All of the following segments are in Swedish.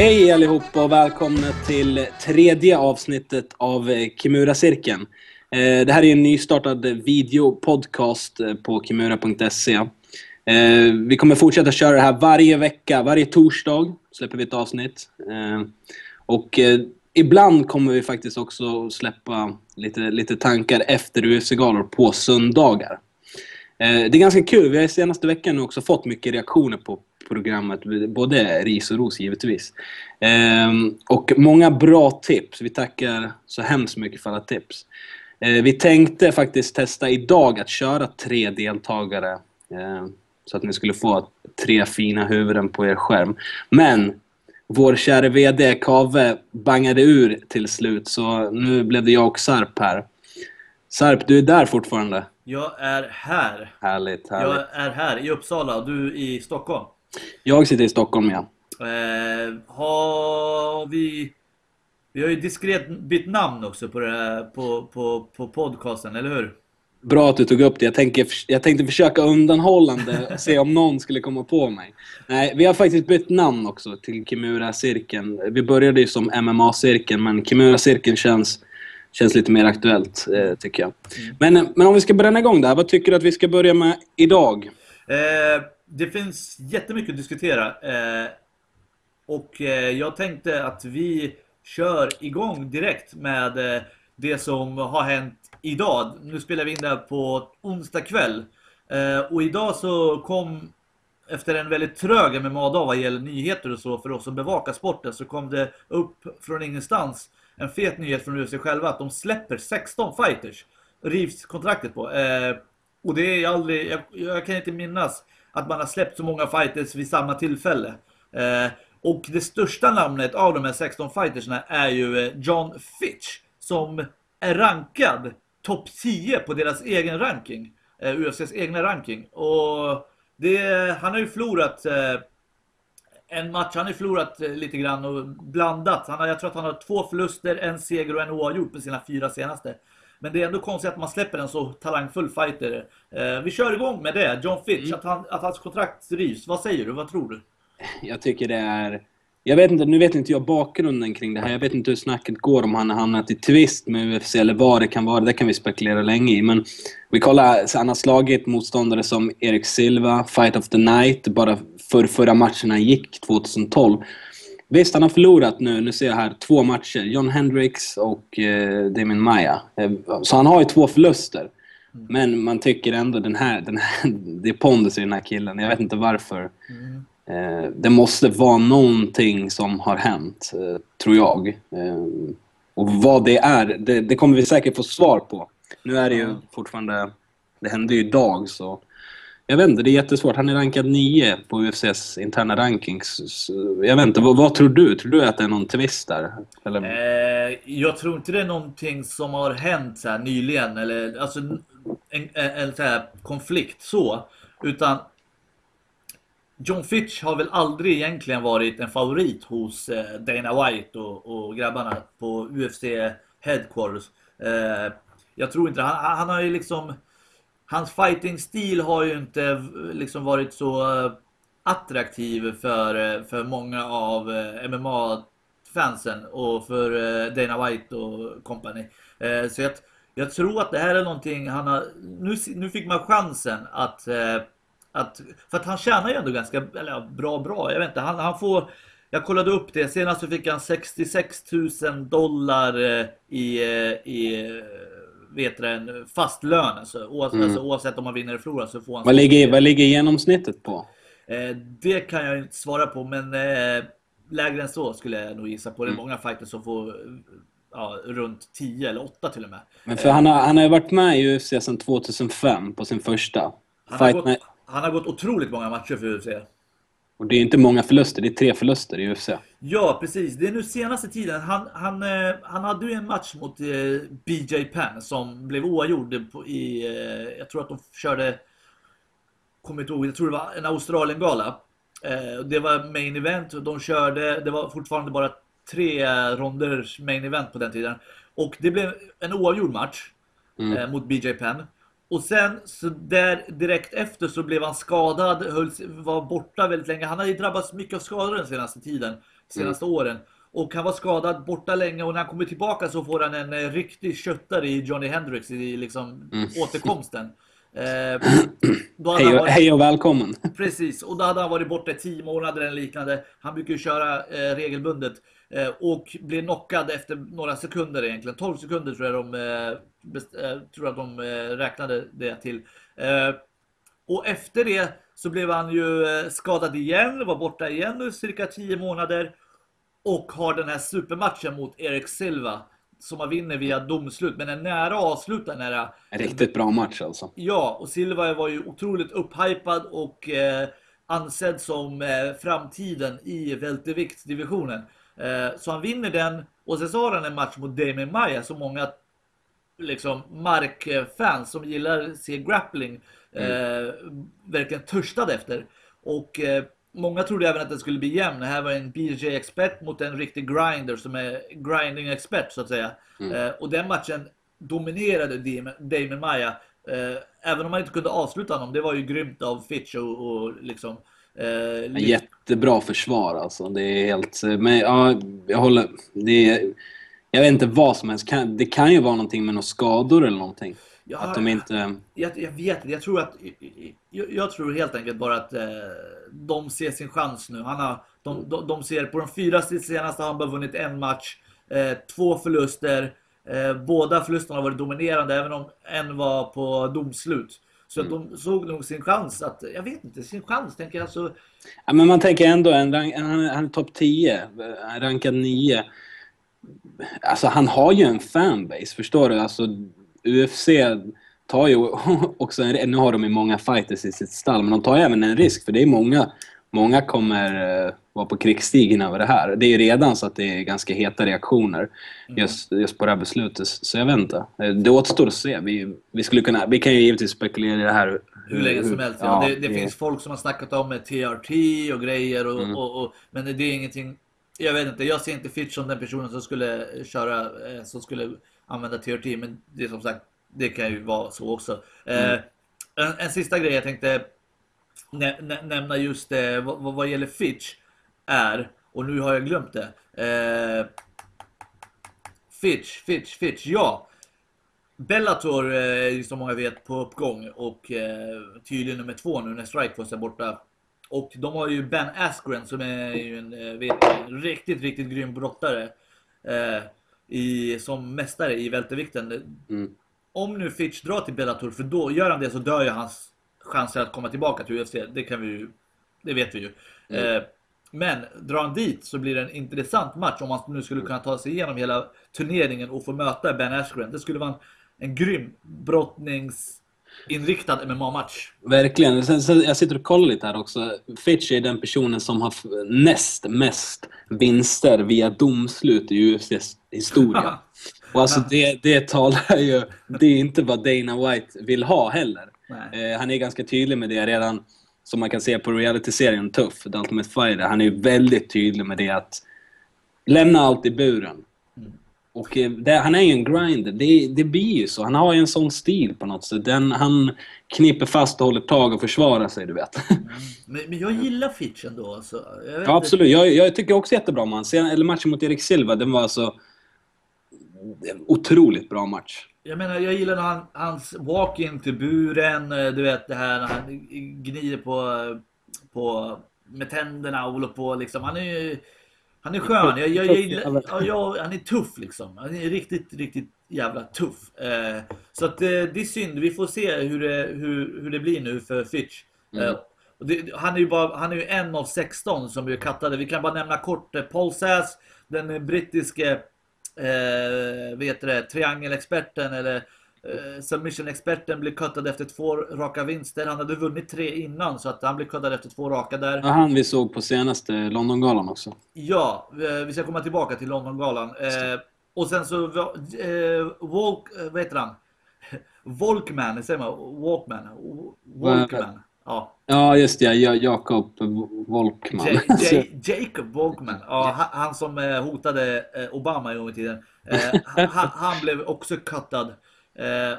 Hej allihopa och välkomna till tredje avsnittet av Kimura-cirkeln. Eh, det här är en nystartad videopodcast eh, på kimura.se. Eh, vi kommer fortsätta köra det här varje vecka. Varje torsdag släpper vi ett avsnitt. Och ibland kommer vi faktiskt också släppa lite, lite tankar efter UFC-galor på söndagar. Eh, det är ganska kul. Vi har senaste veckan också fått mycket reaktioner på programmet. Både ris och ros givetvis. Ehm, och många bra tips. Vi tackar så hemskt mycket för alla tips. Eh, vi tänkte faktiskt testa idag att köra tre deltagare. Eh, så att ni skulle få tre fina huvuden på er skärm. Men vår kära VD Kave bangade ur till slut så nu blev det jag och Sarp här. Sarp, du är där fortfarande? Jag är här. Härligt, härligt. Jag är här i Uppsala och du i Stockholm. Jag sitter i Stockholm, ja. Eh, har vi... Vi har ju diskret bytt namn också på, här, på, på, på podcasten, eller hur? Bra att du tog upp det. Jag, tänker, jag tänkte försöka undanhållande se om någon skulle komma på mig. Nej, vi har faktiskt bytt namn också till Kimura-cirkeln. Vi började ju som MMA-cirkeln, men Kimura-cirkeln känns, känns lite mer aktuellt, eh, tycker jag. Mm. Men, men om vi ska bränna igång där, vad tycker du att vi ska börja med idag? Eh, det finns jättemycket att diskutera. Eh, och eh, jag tänkte att vi kör igång direkt med eh, det som har hänt idag. Nu spelar vi in det här på onsdag kväll. Eh, och idag så kom, efter en väldigt trög MMA-dag vad gäller nyheter och så för oss som bevakar sporten, så kom det upp från ingenstans en fet nyhet från UFC själva att de släpper 16 fighters. Rivs kontraktet på. Eh, och det är aldrig, jag, jag kan inte minnas att man har släppt så många fighters vid samma tillfälle. Eh, och det största namnet av de här 16 fightersna är ju eh, John Fitch som är rankad topp 10 på deras egen ranking. Eh, UFCs egna ranking. Och det, han har ju förlorat eh, en match, han har ju förlorat eh, lite grann och blandat. Han har, jag tror att han har två förluster, en seger och en oavgjord på sina fyra senaste. Men det är ändå konstigt att man släpper en så talangfull fighter. Eh, vi kör igång med det. John Fitch, mm. att, han, att hans kontrakt rivs. Vad säger du? Vad tror du? Jag tycker det är... Jag vet inte, nu vet inte jag bakgrunden kring det här. Jag vet inte hur snacket går om han har hamnat i twist med UFC eller vad det kan vara. Det kan vi spekulera länge i. Men vi kollar, han har slagit motståndare som Erik Silva, Fight of the Night, bara för förra matcherna gick 2012. Visst, han har förlorat nu, nu ser jag här, två matcher. John Hendricks och eh, Damien Maya. Eh, så han har ju två förluster. Mm. Men man tycker ändå den här, den här det är pondus i den här killen. Jag vet inte varför. Mm. Eh, det måste vara någonting som har hänt, eh, tror jag. Eh, och vad det är, det, det, kommer vi säkert få svar på. Nu är det ju fortfarande, det hände ju idag så jag vet inte, det är jättesvårt. Han är rankad 9 på UFCs interna rankings. Jag vet inte, vad, vad, tror du? Tror du att det är någon twist där? Eller? Eh, jag tror inte det är någonting som har hänt så här nyligen. Eller alltså en, en, en så här konflikt så. Utan John Fitch har väl aldrig egentligen varit en favorit hos eh, Dana White och, och grabbarna på UFC Headquarters. Eh, jag tror inte han, han har ju liksom hans fighting-stil har ju inte eh, liksom varit så eh, attraktiv för, för många av MMA-fansen och för Dana White och company. Så jag, jag tror att det här är någonting han har... Nu, nu fick man chansen att, att... För att han tjänar ju ändå ganska eller, bra, bra. Jag vet inte, han, han får... Jag kollade upp det. Senast så fick han 66 000 dollar i, i vet du, en fast lön. Alltså, oavsett, mm. alltså, oavsett om man vinner eller förlorar så får han... Vad ligger, vad ligger genomsnittet på? Eh, det kan jag inte svara på, men eh, lägre än så skulle jag nog gissa på. Det är mm. många fighters som får ja, runt 10 eller 8 till och med. Men för han, har, han har ju varit med i UFC sedan 2005 på sin första. Han har, gått, han har gått otroligt många matcher för UFC. Och det är inte många förluster, det är tre förluster i UFC. Ja, precis. Det är nu senaste tiden. Han, han, eh, han hade ju en match mot eh, BJ Penn som blev oavgjord i... Eh, jag tror att de körde... Kommer inte ihåg, jag tror det var en Australien-gala. Det var main event och de körde... Det var fortfarande bara tre ronders main event på den tiden. Och det blev en oavgjord match mm. mot BJ Penn. Och sen så där direkt efter så blev han skadad, höll, var borta väldigt länge. Han har ju drabbats mycket av skador den senaste tiden. senaste åren. Och han var skadad borta länge och när han kommer tillbaka så får han en eh, riktig köttare i Johnny Hendrix i liksom återkomsten. Eh, hade Hej och, varit- hej och välkommen. Precis, och då hade han varit borta i 10 månader eller liknande. Han brukar ju köra eh, regelbundet. Eh, och blir knockad efter några sekunder egentligen. 12 sekunder tror jag de, eh, eh, tror att de räknade det till. Och efter det så blev han ju skadad igen, var borta igen nu cirka 10 månader. Och har den här supermatchen mot Erik Silva. Som han vinner via domslut, men är nära att avsluta den här En riktigt bra match alltså. Ja, och Silva var ju otroligt upphypad och eh, ansedd som eh, framtiden i välterviktsdivisionen. Eh, så han vinner den och sen så har han en match mot Damien Maya som många liksom markfans som gillar att se grappling eh, verkligen törstade efter. Och eh, många trodde även att den skulle bli jämn. Det här var en BJ-expert mot en riktig grinder som är grinding-expert så att säga. Eh, och den matchen dominerade Damon Maya. Eh, även om man inte kunde avsluta honom. Det var ju grymt av Fitch och, och liksom... Eh, jättebra försvar alltså. Det är helt... Men ja, jag håller... Det är, jag vet inte vad som helst. Det kan ju vara någonting med några skador eller någonting. Ja, Att de inte... Jag, jag vet inte, jag tror att... Jag, jag tror helt enkelt bara att eh, de ser sin chans nu. Han har, de, de, de ser på de fyra senaste har han bara vunnit en match. Eh, två förluster. Eh, båda förlusterna har varit dominerande, även om en var på domslut. Så att de såg nog sin chans att, jag vet inte, sin chans tänker jag alltså. Ja, men man tänker ändå, en rank, han, han är topp 10, han rankad 9. Alltså han har ju en fanbase, förstår du? Alltså UFC tar ju också en, nu har de ju många fighters i sitt stall, men de tar ju även en risk för det är många, många kommer vara på krigsstigen över det här. Det är ju redan så att det är ganska heta reaktioner just, just på det här beslutet, så jag vet inte. Eh, Det återstår att se. Vi, vi, skulle kunna, vi kan ju givetvis spekulera i det här Hur länge som helst. Ja, Ja, det, det finns folk som har snackat om med TRT och grejer. Och, Mm. och, och, men det är ingenting. Jag vet inte. Jag ser inte Fitch som den personen som skulle köra, eh, som skulle använda TRT. Men det är som sagt, det kan ju vara så också. Mm. Eh, en, en sista grej jag tänkte nä, nä, nämna just eh, vad, vad- vad gäller Fitch är, och nu har jag glömt det. Eh, Fitch, Fitch, Fitch, ja. Bellator eh, är ju som många vet på uppgång och eh, tydligen nummer två nu när Strikeforce är borta. Och de har ju Ben Askren som är ju en, eh, vet, riktigt, riktigt grym brottare. Eh, i, som mästare i vältervikten. Mm. Om nu Fitch drar till Bellator, för då gör han det så dör ju hans chanser att komma tillbaka till UFC. Det kan vi ju, det vet vi ju. Eh, men drar han dit så blir det en intressant match om han nu skulle kunna ta sig igenom hela turneringen och få möta Ben Askren. Det skulle vara en, en grym brottningsinriktad MMA-match. Verkligen. Sen, sen, jag sitter och kollar lite här också. Fitch är den personen som har näst mest vinster via domslut i UFCs historia. Och alltså det, det talar ju... Det är inte vad Dana White vill ha heller. Eh, han är ganska tydlig med det redan, som man kan se på reality-serien Tuff, The Ultimate Fighter. Han är ju väldigt tydlig med det att lämna allt i buren. Och eh, det, han är ju en grinder. Det, det blir ju så. Han har ju en sån stil på något sätt. Den, han kniper fast och håller tag och försvarar sig, du vet. Men, men jag gillar Fitch ändå. Alltså. Jag Ja, absolut. Jag, jag tycker också jättebra om. Sen, eller matchen mot Erik Silva, den var alltså... en Otroligt bra match. Jag menar, jag gillar han, hans walk-in till buren. eh, Du vet det här när han gnider på, på med tänderna och håller på liksom. Han är ju... Han är skön. Jag, jag, jag, gillar- ja, jag, han är tuff liksom. Han är riktigt, riktigt jävla tuff. Eh, så att eh, det är synd. Vi får se hur det, hur, hur det blir nu för Fitch. Eh, och det, han är ju bara, han är ju en av 16 som blir kattade. Vi kan bara nämna kort eh, Paul Sass, den eh, brittiske eh, vet det, triangelexperten eller eh, submission-experten blev kuttad efter två raka vinster. Han hade vunnit tre innan så att han blev kuttad efter två raka där. Ja, han vi såg på senaste Londongalan också. Ja, eh, vi ska komma tillbaka till Londongalan. Eh, och sen så, eh, Volk, eh, vad heter han? Volkman, säger man? Walkman? Volkman. Ja. Ja, just det. Ja, Jakob Volkman. J- J- Jacob Volkman, ja, han, som eh, hotade eh, Obama en gång i tiden. Eh, han, han blev också cuttad. Eh,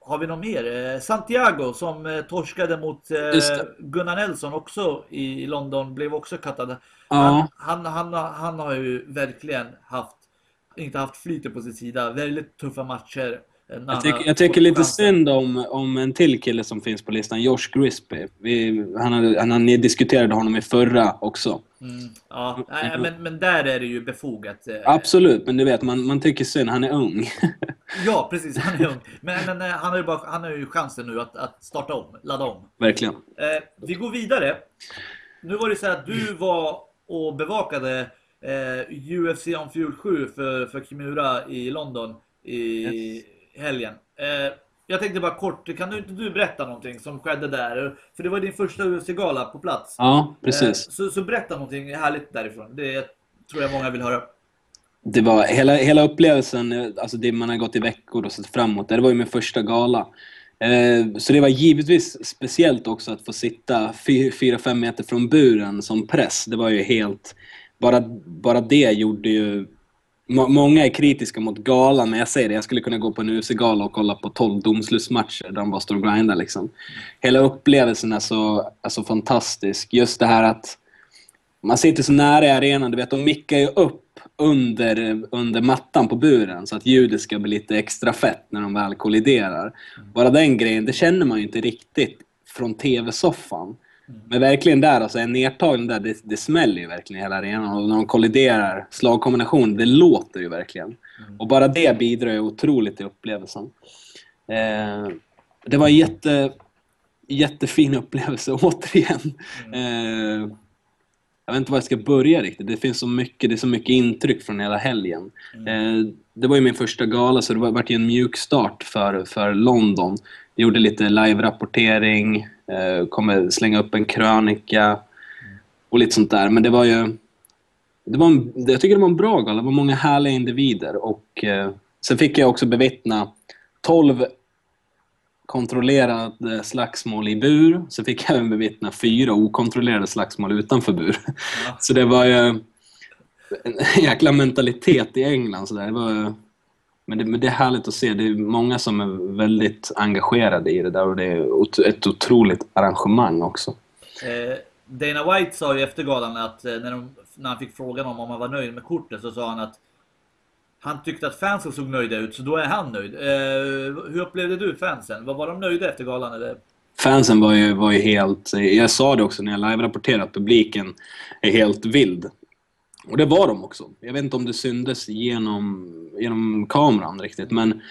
har vi något mer? Santiago som torskade mot Gunnar Nelson också i London blev också kattad. Ja. Han, han, han, han har ju verkligen haft, inte haft flytet på sin sida. Väldigt tuffa matcher. Jag tycker, jag tycker lite synd om, om en till kille som finns på listan, Josh Grisby. Vi, han, han, han, ni diskuterade honom i förra också. Mm, ja, nej, men, men där är det ju befogat. eh. Absolut, men du vet, man, man tycker synd, han är ung. Ja, precis. Han är ung. Men, men eh, han, har ju bara, han har ju chansen nu att, att starta om, ladda om. Verkligen. Eh, vi går vidare. Nu var det så här att du var och bevakade eh, UFC on Fuel 7 för, för Kimura i London i helgen. Eh, jag tänkte bara kort, kan du inte du berätta någonting som skedde där? För det var din första UFC-gala på plats. Ja, precis. Eh, så, så berätta någonting härligt därifrån. Det tror jag många vill höra. Det var hela, hela upplevelsen, alltså det man har gått i veckor och sett framåt, det var ju min första gala. Eh, Så det var givetvis speciellt också att få sitta 4-5 meter från buren som press. Det var ju helt... Bara, bara det gjorde ju... Många är kritiska mot galan, men jag säger det, jag skulle kunna gå på en UFC-gala och kolla på 12 domslutsmatcher där de bara står och grindar liksom. Hela upplevelsen är så, är så fantastisk. Just det här att man sitter så nära i arenan, du vet, de mickar ju upp under, under mattan på buren så att ljudet ska bli lite extra fett när de väl kolliderar. Bara den grejen, det känner man ju inte riktigt från TV-soffan. Men verkligen där, alltså en nedtagning där, det, det smäller ju verkligen i hela arenan. Och när de kolliderar, slagkombination, det låter ju verkligen. Och bara det bidrar ju otroligt till upplevelsen. Eh, det var en jätte, jättefin upplevelse, återigen. Eh, jag vet inte var jag ska börja riktigt. Det finns så mycket, det är så mycket intryck från hela helgen. Eh, det var ju min första gala så det var, vart ju en mjuk start för, för London. Jag gjorde lite live-rapportering, kommer slänga upp en krönika och lite sånt där. Men det var ju... Det var en, jag tycker det var en bra gala. Det var många härliga individer. Och, eh, sen fick jag också bevittna 12 kontrollerade slagsmål i bur. Så fick jag även bevittna fyra okontrollerade slagsmål utanför bur. Ja. Så det var ju en jäkla mentalitet i England. Så där. Det var, men, det, men det är härligt att se. Det är många som är väldigt engagerade i det där och det är ett otroligt arrangemang också. Eh, Dana White sa ju efter galan att eh, när, de, när han fick frågan om om han var nöjd med kortet så sa han att han tyckte att fansen såg nöjda ut, så då är han nöjd. Eh, hur upplevde du fansen? Var, var de nöjda efter galan? Eller? Fansen var ju, var ju helt... Jag sa det också när jag live-rapporterade att publiken är helt vild. Och det var de också. Jag vet inte om det syndes genom, genom kameran riktigt, men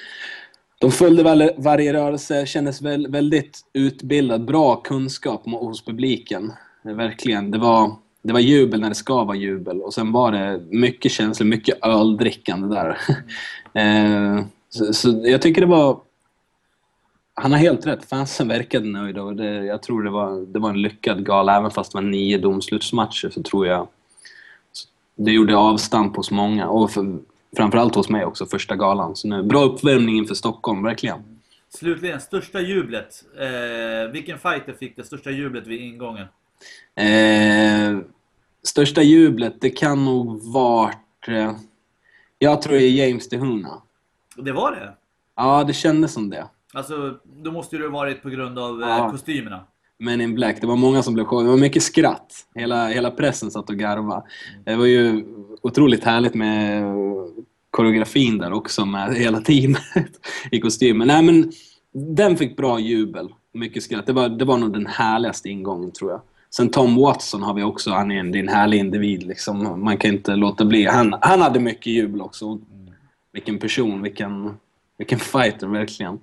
de följde väl varje rörelse, kändes väl, väldigt utbildad, bra kunskap hos publiken. Verkligen. Det var, det var jubel när det ska vara jubel och sen var det mycket känslor, mycket öldrickande där. eh, så, så jag tycker det var... Han har helt rätt. Fansen verkade nöjda och det, jag tror det var, det var en lyckad gala. Även fast det var nio domslutsmatcher så tror jag det gjorde avstamp hos många. Och för, framförallt hos mig också, första galan. Så nu, bra uppvärmning inför Stockholm, verkligen. Slutligen, största jublet. Eh, vilken fighter fick det största jublet vid ingången? Eh, största jublet, det kan nog varit... Eh, jag tror det är James DeHuna. Det var det? Ja, det kändes som det. Alltså, då måste det ha varit på grund av eh, Ja. kostymerna. Men in Black, det var många som blev chockade. Det var mycket skratt. Hela, hela pressen satt och garvade. Det var ju otroligt härligt med koreografin där också med hela teamet i kostymen. Nej men, den fick bra jubel. Mycket skratt. Det var, det var nog den härligaste ingången tror jag. Sen Tom Watson har vi också. Han är en, det är en härlig individ liksom. Man kan inte låta bli. Han, han hade mycket jubel också. Vilken person, vilken, vilken fighter verkligen.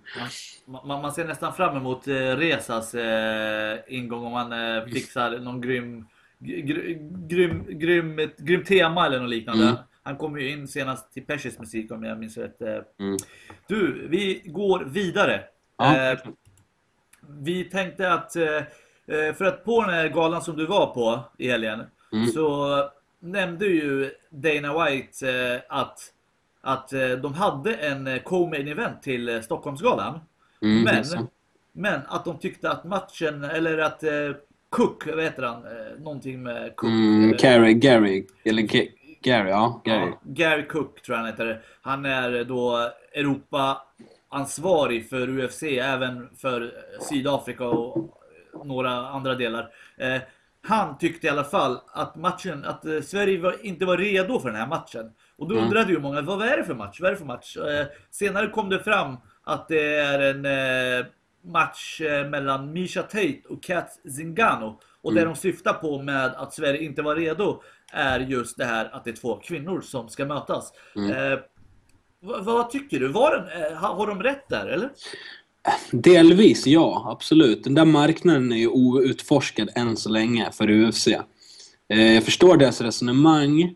Man, man- man ser nästan fram emot eh, Resas eh, ingång om han eh, fixar någon grym, gr, grym, grym, ett grymt tema eller något liknande. Mm. Han kom ju in senast till Peshes musik om jag minns rätt. eh. Mm. Du, vi går vidare. Ja, Eh, vi tänkte att, eh, eh, för att på den här galan som du var på i helgen, Mm. så nämnde ju Dana White att, att eh, de hade en eh, co-main event till eh, Stockholmsgalan. Mm, men, men att de tyckte att matchen, eller att Cook, vad heter han? Någonting med Cook. Mm, Gary, Gary, eller Ga- Gary, ja. Gary. Ja, Gary Cook tror jag han heter. Han är då Europa ansvarig för UFC, även för Sydafrika och några andra delar. Han tyckte i alla fall att matchen, att Sverige inte var redo för den här matchen. Och då Mm. undrade ju många, vad är det för match? Vad är det för match? Eh, senare kom det fram att det är en eh, match eh, mellan Misha Tate och Kat Zingano. Och det de syftar på med att Sverige inte var redo är just det här att det är två kvinnor som ska mötas. Eh, vad, vad tycker du? Var den, eh, har har de rätt där, eller? Delvis, ja. Absolut. Den där marknaden är ju outforskad än så länge för UFC. Eh, jag förstår deras resonemang.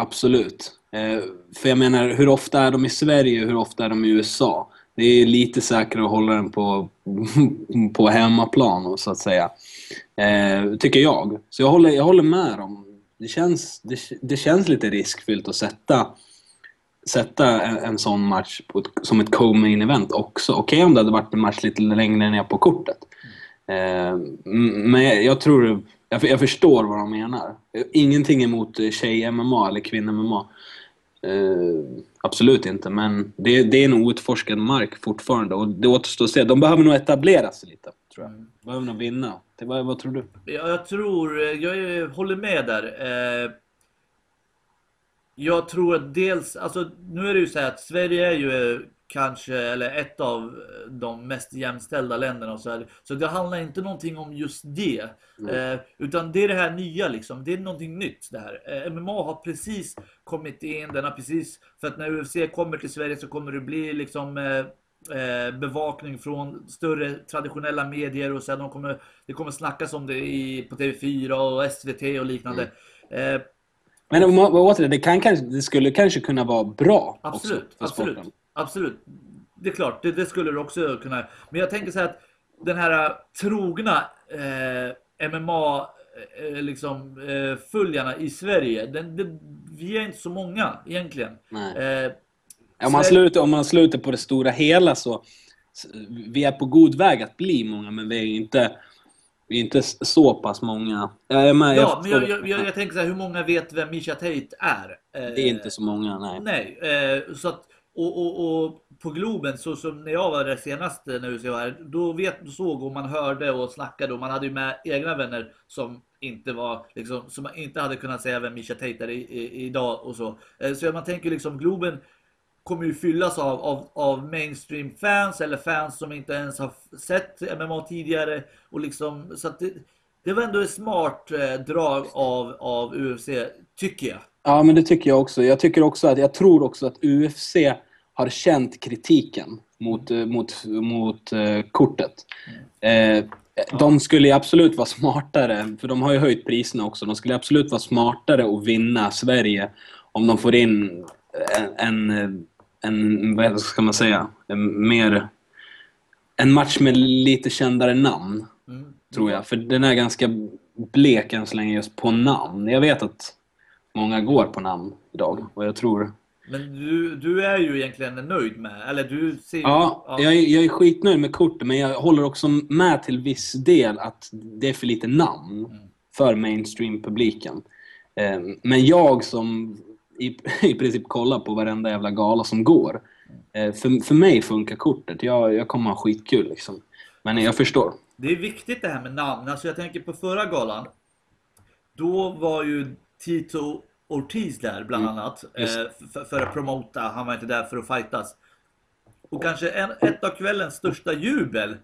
Absolut. Eh, för jag menar, hur ofta är de i Sverige och hur ofta är de i USA? Det är lite säkrare att hålla den på, på hemmaplan, så att säga. Eh, tycker jag. Så jag håller, jag håller med dem. Det känns, det, det känns lite riskfyllt att sätta sätta en, en sån match på ett, som ett co-main event också. Okej om det hade varit en match lite längre ner på kortet. Eh, men jag, jag tror... Jag, jag förstår vad de menar. Ingenting emot eh, tjej-MMA eller kvinna-MMA. Eh, absolut inte, men det, det är en outforskad mark fortfarande och det återstår att se. De behöver nog etablera sig lite, tror jag. De behöver nog vinna. Det, vad, vad tror du? Ja, jag tror, eh, jag håller med där. Eh, jag tror att dels, alltså nu är det ju så här att Sverige är ju eh, kanske, eller ett av de mest jämställda länderna så här. Så det handlar inte någonting om just det. Eh, utan det är det här nya liksom. Det är någonting nytt det här. Eh, MMA har precis kommit in, den har precis, för att när UFC kommer till Sverige så kommer det bli liksom eh, eh, bevakning från större traditionella medier och sen de kommer, det kommer snackas om det i, på TV4 och SVT och liknande. Eh, Men om återigen, det, kan, det skulle kanske kunna vara bra Absolut, absolut. Absolut. Det är klart, det, det skulle det också kunna. Men jag tänker så här att den här äh, trogna eh, MMA eh, liksom, eh, följarna i Sverige, den, det, vi är inte så många egentligen. Nej. Eh, Om man, Sverige- sluter, om man sluter på det stora hela så... så- Vi är på god väg att bli många, men vi är inte, vi är inte så pass många. Jag är med, ja, men jag, jag, jag, jag tänker så här, hur många vet vem Misha Tate är? Eh, Det är inte så många, nej. Nej, eh, så att, och, och, och på Globen, så som när jag var där senast eh, när jag var här, då vet, då såg och man hörde och snackade och man hade ju med egna vänner som inte var, liksom, som inte hade kunnat säga vem Misha Tate är i, i, idag och så. Eh, så man tänker liksom Globen kommer ju fyllas av, av, av mainstream fans eller fans som inte ens har sett MMA tidigare och liksom så att det, det var ändå ett smart eh, drag av, av UFC, tycker jag. Ja, men det tycker jag också. Jag tycker också att, jag tror också att UFC har känt kritiken mot, eh, mot, mot eh, kortet. Eh, de skulle absolut vara smartare, för de har ju höjt priserna också. De skulle absolut vara smartare att vinna Sverige om de får in en, en, en vad ska man säga, en mer... En match med lite kändare namn, Mm. tror jag. För den är ganska blek än så länge just på namn. Jag vet att många går på namn idag och jag tror... Men du, du är ju egentligen nöjd med, eller du ser Ja, jag är, jag är skitnöjd med kortet men jag håller också med till viss del att det är för lite namn för mainstream-publiken. Eh, Men jag som i, i princip kollar på varenda jävla gala som går. eh, För, för mig funkar kortet. Jag, jag kommer ha skitkul liksom. Men jag förstår. Det är viktigt det här med namn. Alltså jag tänker på förra galan. Då var ju Tito Ortiz där bland annat. Eh, just. för, för att promota. Han var inte där för att fightas. Och kanske en, ett av kvällens största jubel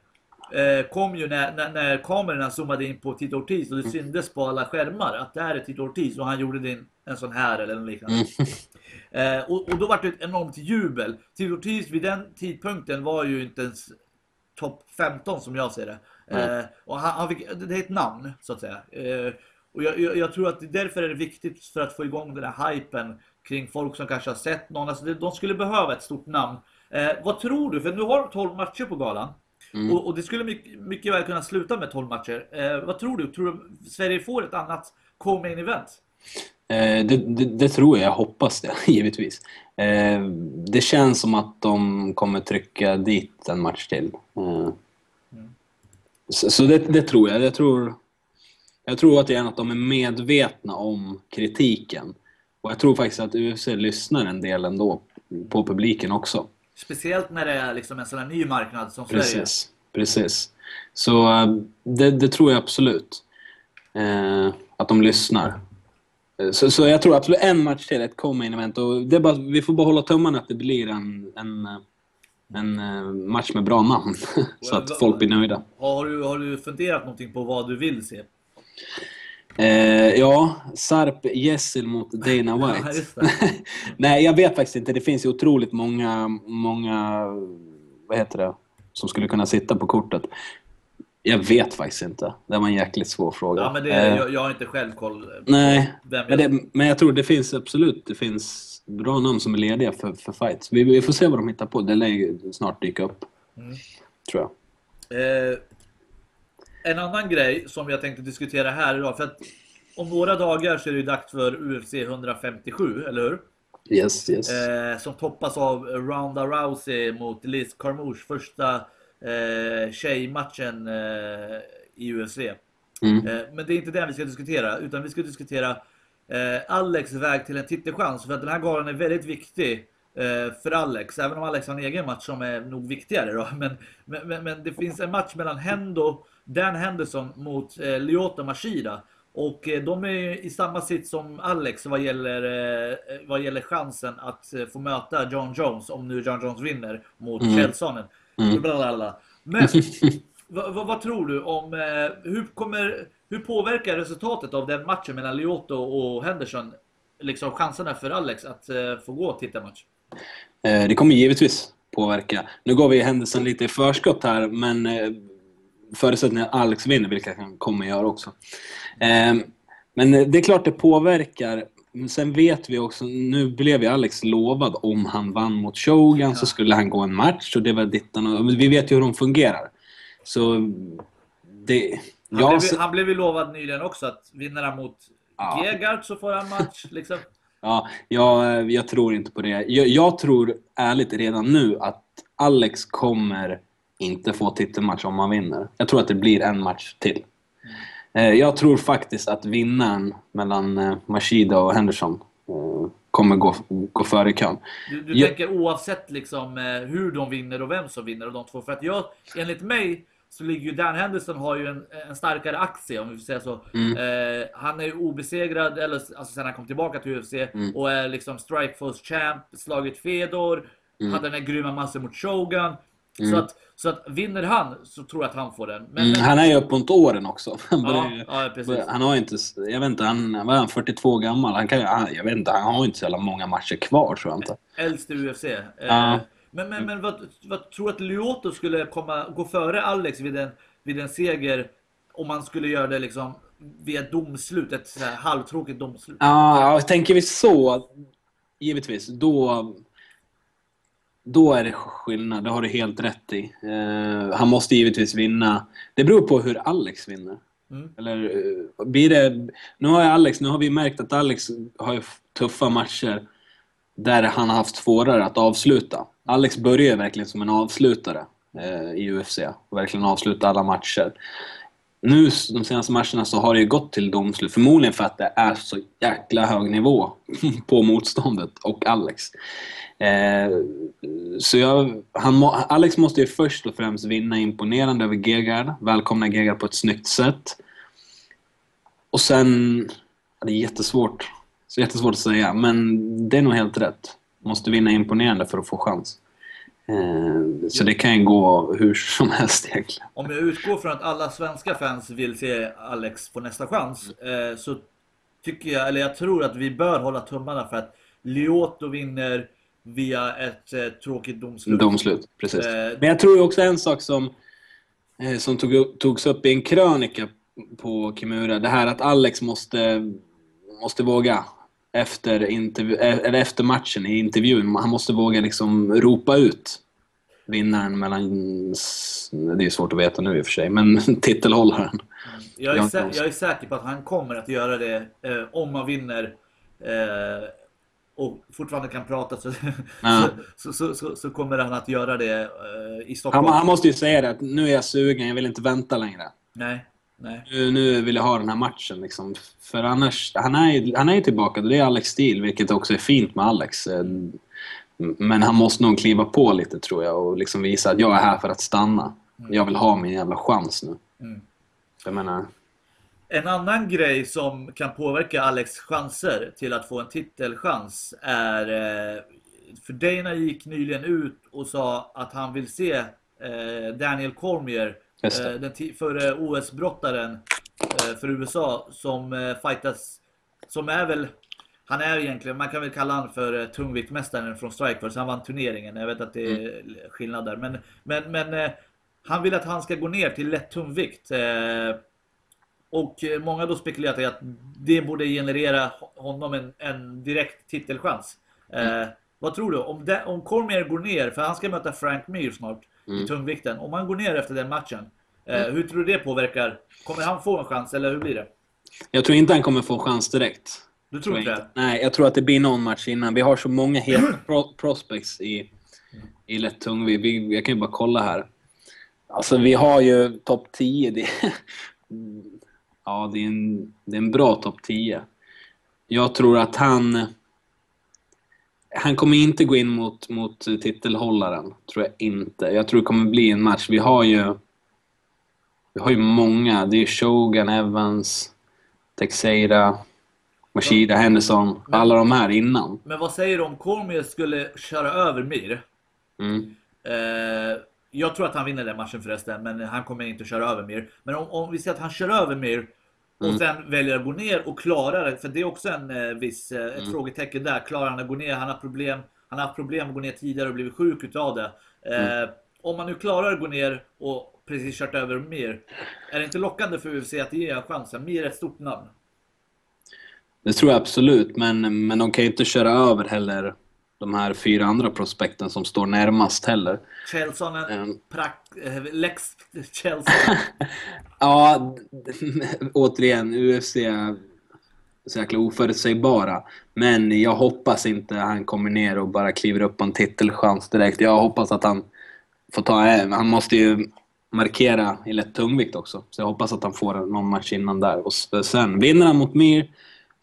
eh, kom ju när, när, när kamerorna zoomade in på Tito Ortiz och det syndes på alla skärmar att det här är Tito Ortiz och han gjorde det en, en sån här eller något liknande. Eh, och, och då var det ett enormt jubel. Tito Ortiz vid den tidpunkten var ju inte ens topp 15 som jag ser det. Eh, och han, han fick, det är ett namn så att säga. Eh, och jag, jag, jag tror att det- därför är det viktigt för att få igång den här hypen kring folk som kanske har sett någon. Alltså det, de skulle behöva ett stort namn. Eh, vad tror du? För nu har de 12 matcher på galan. Och, och det skulle mycket, mycket väl kunna sluta med 12 matcher. Eh, vad tror du? Tror du Sverige får ett annat co-main event? Eh, det, det, det tror jag, jag hoppas det givetvis. Eh, det känns som att de kommer trycka dit en match till. Eh, så så det, det tror jag. Jag tror, jag tror att det är att de är medvetna om kritiken. Och jag tror faktiskt att UFC lyssnar en del ändå på publiken också. Speciellt när det är liksom en sån här ny marknad som Sverige. Precis, precis. Så eh, det, det tror jag absolut. Eh, att de lyssnar. Eh, Så, så jag tror absolut en match till, ett co-main event. Och det är bara, vi får bara hålla tummarna att det blir en, en, eh, en match med bra namn. så att folk blir nöjda. Har du, har du funderat någonting på vad du vill se? Eh, ja, Sarp Jessel mot Dana White. Nej, jag vet faktiskt inte. Det finns ju otroligt många, många, vad heter det, som skulle kunna sitta på kortet. Jag vet faktiskt inte. Det var en jäkligt svår fråga. Ja, men det, Eh, jag, jag har inte själv koll Nej, vem men, jag... det, men jag tror det finns absolut det finns bra namn som är lediga för, för fights. Vi, vi får se vad de hittar på. Det lär ju snart dyka upp. Mm. Tror jag. Eh, en annan grej som jag tänkte diskutera här idag, för att om några dagar så är det ju dags för UFC 157, eller hur? Yes, yes. Eh, som toppas av Ronda Rousey mot Liz Carmouche, första eh, tjejmatchen eh, i UFC. Mm. Eh, men det är inte det vi ska diskutera, utan vi ska diskutera eh, Alex väg till en titelchans. För att den här galan är väldigt viktig eh, för Alex, även om Alex har en egen match som är nog viktigare. Då. Men, men, men, men det finns en match mellan Hendo, Dan Henderson mot eh, Lyoto Machida. Och eh, de är i samma sitt som Alex vad gäller, eh, vad gäller chansen att eh, få möta John Jones, om nu John Jones vinner mot Mm. Kjellsonen. Mm. Blablabla. Men vad, vad, tror du om hur kommer hur påverkar resultatet av den matchen mellan Lyoto och Henderson liksom chanserna för Alex att få gå titelmatch? Eh, Det kommer givetvis påverka. Nu går vi händelsen lite i förskott här, men förutsättningen att Alex vinner, vilket han kommer göra också. Eh, Men det är klart det påverkar. Sen vet vi också, nu blev ju Alex lovad om han vann mot Shogun så skulle han gå en match och det var dittan och vi vet ju hur de fungerar. Så det... Han, ja, blev, han blev ju lovad nyligen också att vinner han mot Ja. Gegard så får han match. Liksom. Ja, jag, jag tror inte på det. Jag, jag tror ärligt redan nu att Alex kommer inte få titelmatch om han vinner. Jag tror att det blir en match till. Eh, Jag tror faktiskt att vinnaren mellan eh, Machida och Henderson eh, kommer gå, gå före i kön. Du, du Ja. tänker oavsett liksom, hur de vinner och vem som vinner av de två. För att jag, enligt mig så ligger ju Dan Henderson har ju en, en starkare aktie om vi får säga så. Mm. Eh, han är ju obesegrad, eller alltså sen han kom tillbaka till UFC Mm. och är liksom Strikeforce champ, slagit Fedor, hade den här grymma matchen mot Shogun. Så, att, så att vinner han så tror jag att han får den. Men, Mm, han är ju uppåt åren också. Han, ja, börjar- ja, precis. han har ju inte, jag vet inte, han, vad är han, 42 gammal? Han kan, jag vet inte, han har ju inte så jävla många matcher kvar tror jag inte. Äldst i UFC. Eh, Ja. Men, men, men vad, vad tror du att Lyoto skulle komma, gå före Alex vid en, vid en seger om man skulle göra det liksom via domslut, ett halvtråkigt domslut? Ja, ja, tänker vi så, givetvis, då, då är det skillnad. Det har du helt rätt i. Eh, han måste givetvis vinna. Det beror på hur Alex vinner. Mm. Eller eh, blir det... Nu har, Alex, nu har vi märkt att Alex har tuffa matcher där han har haft svårare att avsluta. Alex börjar verkligen som en avslutare eh, i UFC och verkligen avsluta alla matcher. Nu de senaste matcherna så har det ju gått till domslut, förmodligen för att det är så jäkla hög nivå på motståndet och Alex. Eh, så jag, han må, Alex måste ju först och främst vinna imponerande över Gegard, välkomna Gegard på ett snyggt sätt. Och sen, det är jättesvårt, så jättesvårt att säga, men det är nog helt rätt. Måste vinna imponerande för att få chans. Eh, så det kan ju gå hur som helst egentligen. Om jag utgår från att alla svenska fans vill se Alex få nästa chans eh, så tycker jag, eller jag tror att vi bör hålla tummarna för att Lyoto vinner via ett eh, tråkigt domslut. Domslut, precis. Men jag tror också en sak som, som tog, togs upp i en krönika på Kimura, det här att Alex måste, måste våga efter, intervju, eh, eller efter matchen i intervjun. Han måste våga liksom ropa ut vinnaren mellan, det är svårt att veta nu i och för sig, men titelhållaren. Jag är, sä- jag är säker på att han kommer att göra det eh, om han vinner eh, och fortfarande kan prata så, Ja. så, så, så, så kommer han att göra det eh, i Stockholm. Han, han måste ju säga det att nu är jag sugen, jag vill inte vänta längre. Nej, nej. Nu, nu vill jag ha den här matchen liksom. För annars, han är, ju- han är tillbaka, det är Alex stil, vilket också är fint med Alex. Eh, Men han måste nog kliva på lite tror jag och liksom visa att jag är här för att stanna. Jag vill ha min jävla chans nu. Mm. Jag menar, En annan grej som kan påverka Alex chanser till att få en titelchans är... eh, För Dana gick nyligen ut och sa att han vill se eh, Daniel Cormier, den ti- förre OS-brottaren eh, för USA, som eh, fightas... Som är väl... Han är egentligen, man kan väl kalla han för eh, tungviktmästaren från Strikeforce. Han vann turneringen. Jag vet att det är skillnad där. Men, men, men eh, han vill att han ska gå ner till lätt tungvikt. Eh, och eh, många då spekulerat i att det borde generera honom en, en direkt titelchans. Eh, vad tror du? Om, de, om Cormier går ner, för han ska möta Frank Mir snart i tungvikten. Om han går ner efter den matchen, eh, hur tror du det påverkar? Kommer han få en chans eller hur blir det? jag tror inte han kommer få chans direkt. Du tror Tror inte det? Nej, jag tror att det blir någon match innan. Vi har så många heta pro prospects i, i lätt tung. Vi, vi, jag kan ju bara kolla här. Alltså vi har ju topp 10. Det, ja, det är, en, det är en bra topp 10. Jag tror att han... Han kommer inte gå in mot, mot titelhållaren. Tror jag inte. Jag tror det kommer bli en match. Vi har ju... Vi har ju många. Det är Shogun, Evans, Texeira, Mashida, Henderson. Alla de här innan. Men vad säger du om Cormier skulle köra över Mir? Mm. Eh, jag tror att han vinner den matchen förresten, men han kommer inte köra över Mir. Men om, om vi säger att han kör över Mir och Mm. sen väljer att gå ner och klarar det, för det är också en eh, viss eh, Mm. ett frågetecken där. Klarar han att gå ner? Han har problem. Han har haft problem att gå ner tidigare och blivit sjuk utav det. Eh, Mm. Om man nu klarar att gå ner och precis kört över Mir, är det inte lockande för UFC att ge en chansen? Mir är ett stort namn. Det tror jag absolut, men, men de kan ju inte köra över heller de här fyra andra prospekten som står närmast heller. Chelsea, en Mm. prak, eh, Lex Chelsea. Ja, återigen, UFC är så jäkla oförutsägbara. Men jag hoppas inte han kommer ner och bara kliver upp på en titelchans direkt. Jag hoppas att han får ta... Han måste ju markera i lätt tungvikt också. Så jag hoppas att han får någon match innan där. Och sen, vinner han mot Mir,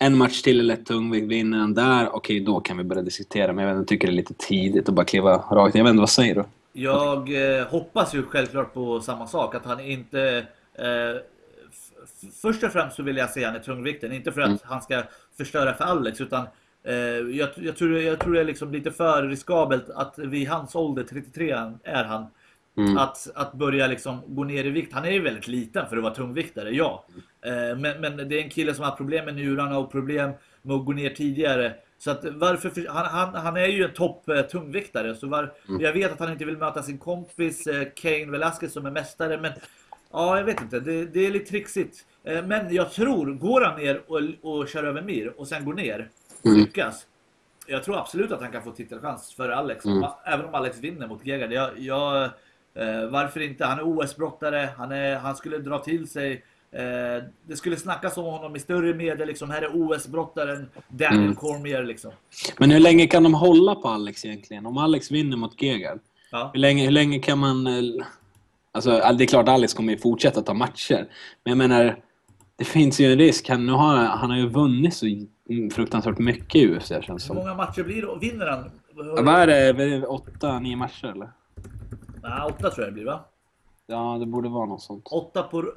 en match till i lätt tungvikt, vinner han där, okej då kan vi börja diskutera. Men jag vet, jag tycker det är lite tidigt att bara kliva rakt Jag vet inte, vad säger du? Jag eh, hoppas ju självklart på samma sak, att han inte... Eh, först och främst så vill jag se han i tungvikten, inte för att han ska förstöra för Alex, utan eh, jag, jag, tror, jag tror det är liksom lite för riskabelt att vid hans ålder, 33 är han, att, att börja liksom gå ner i vikt. Han är ju väldigt liten för att vara tungviktare, ja. Eh, men, men det är en kille som har problem med njurarna och problem med att gå ner tidigare. Så att varför, för, han, han, han är ju en topp eh, tungviktare. Så var, Jag vet att han inte vill möta sin kompis eh, Kane Velasquez som är mästare. Men ja, jag vet inte. Det, det är lite trixigt. Eh, men jag tror, går han ner och, och kör över Mir och sen går ner och lyckas. Jag tror absolut att han kan få titelchans för Alex. Även om Alex vinner mot Gegard. Jag, jag, eh, varför inte? Han är OS-brottare. Han, är, han skulle dra till sig Eh, det skulle snackas om honom i större medier. Liksom. Här är OS-brottaren Daniel Cormier. Liksom. Men hur länge kan de hålla på Alex egentligen? Om Alex vinner mot Gegard? Ja. Hur länge, hur länge kan man... eh, Alltså, det är klart Alex kommer ju fortsätta ta matcher. Men jag menar, det finns ju en risk. Han, nu har, han har ju vunnit så fruktansvärt mycket i UFC känns Hur som. många matcher blir det? Vinner han? Vad är det? Åtta, nio matcher eller? Nej, åtta tror jag det blir va? Ja, det borde vara något sånt. Åtta på...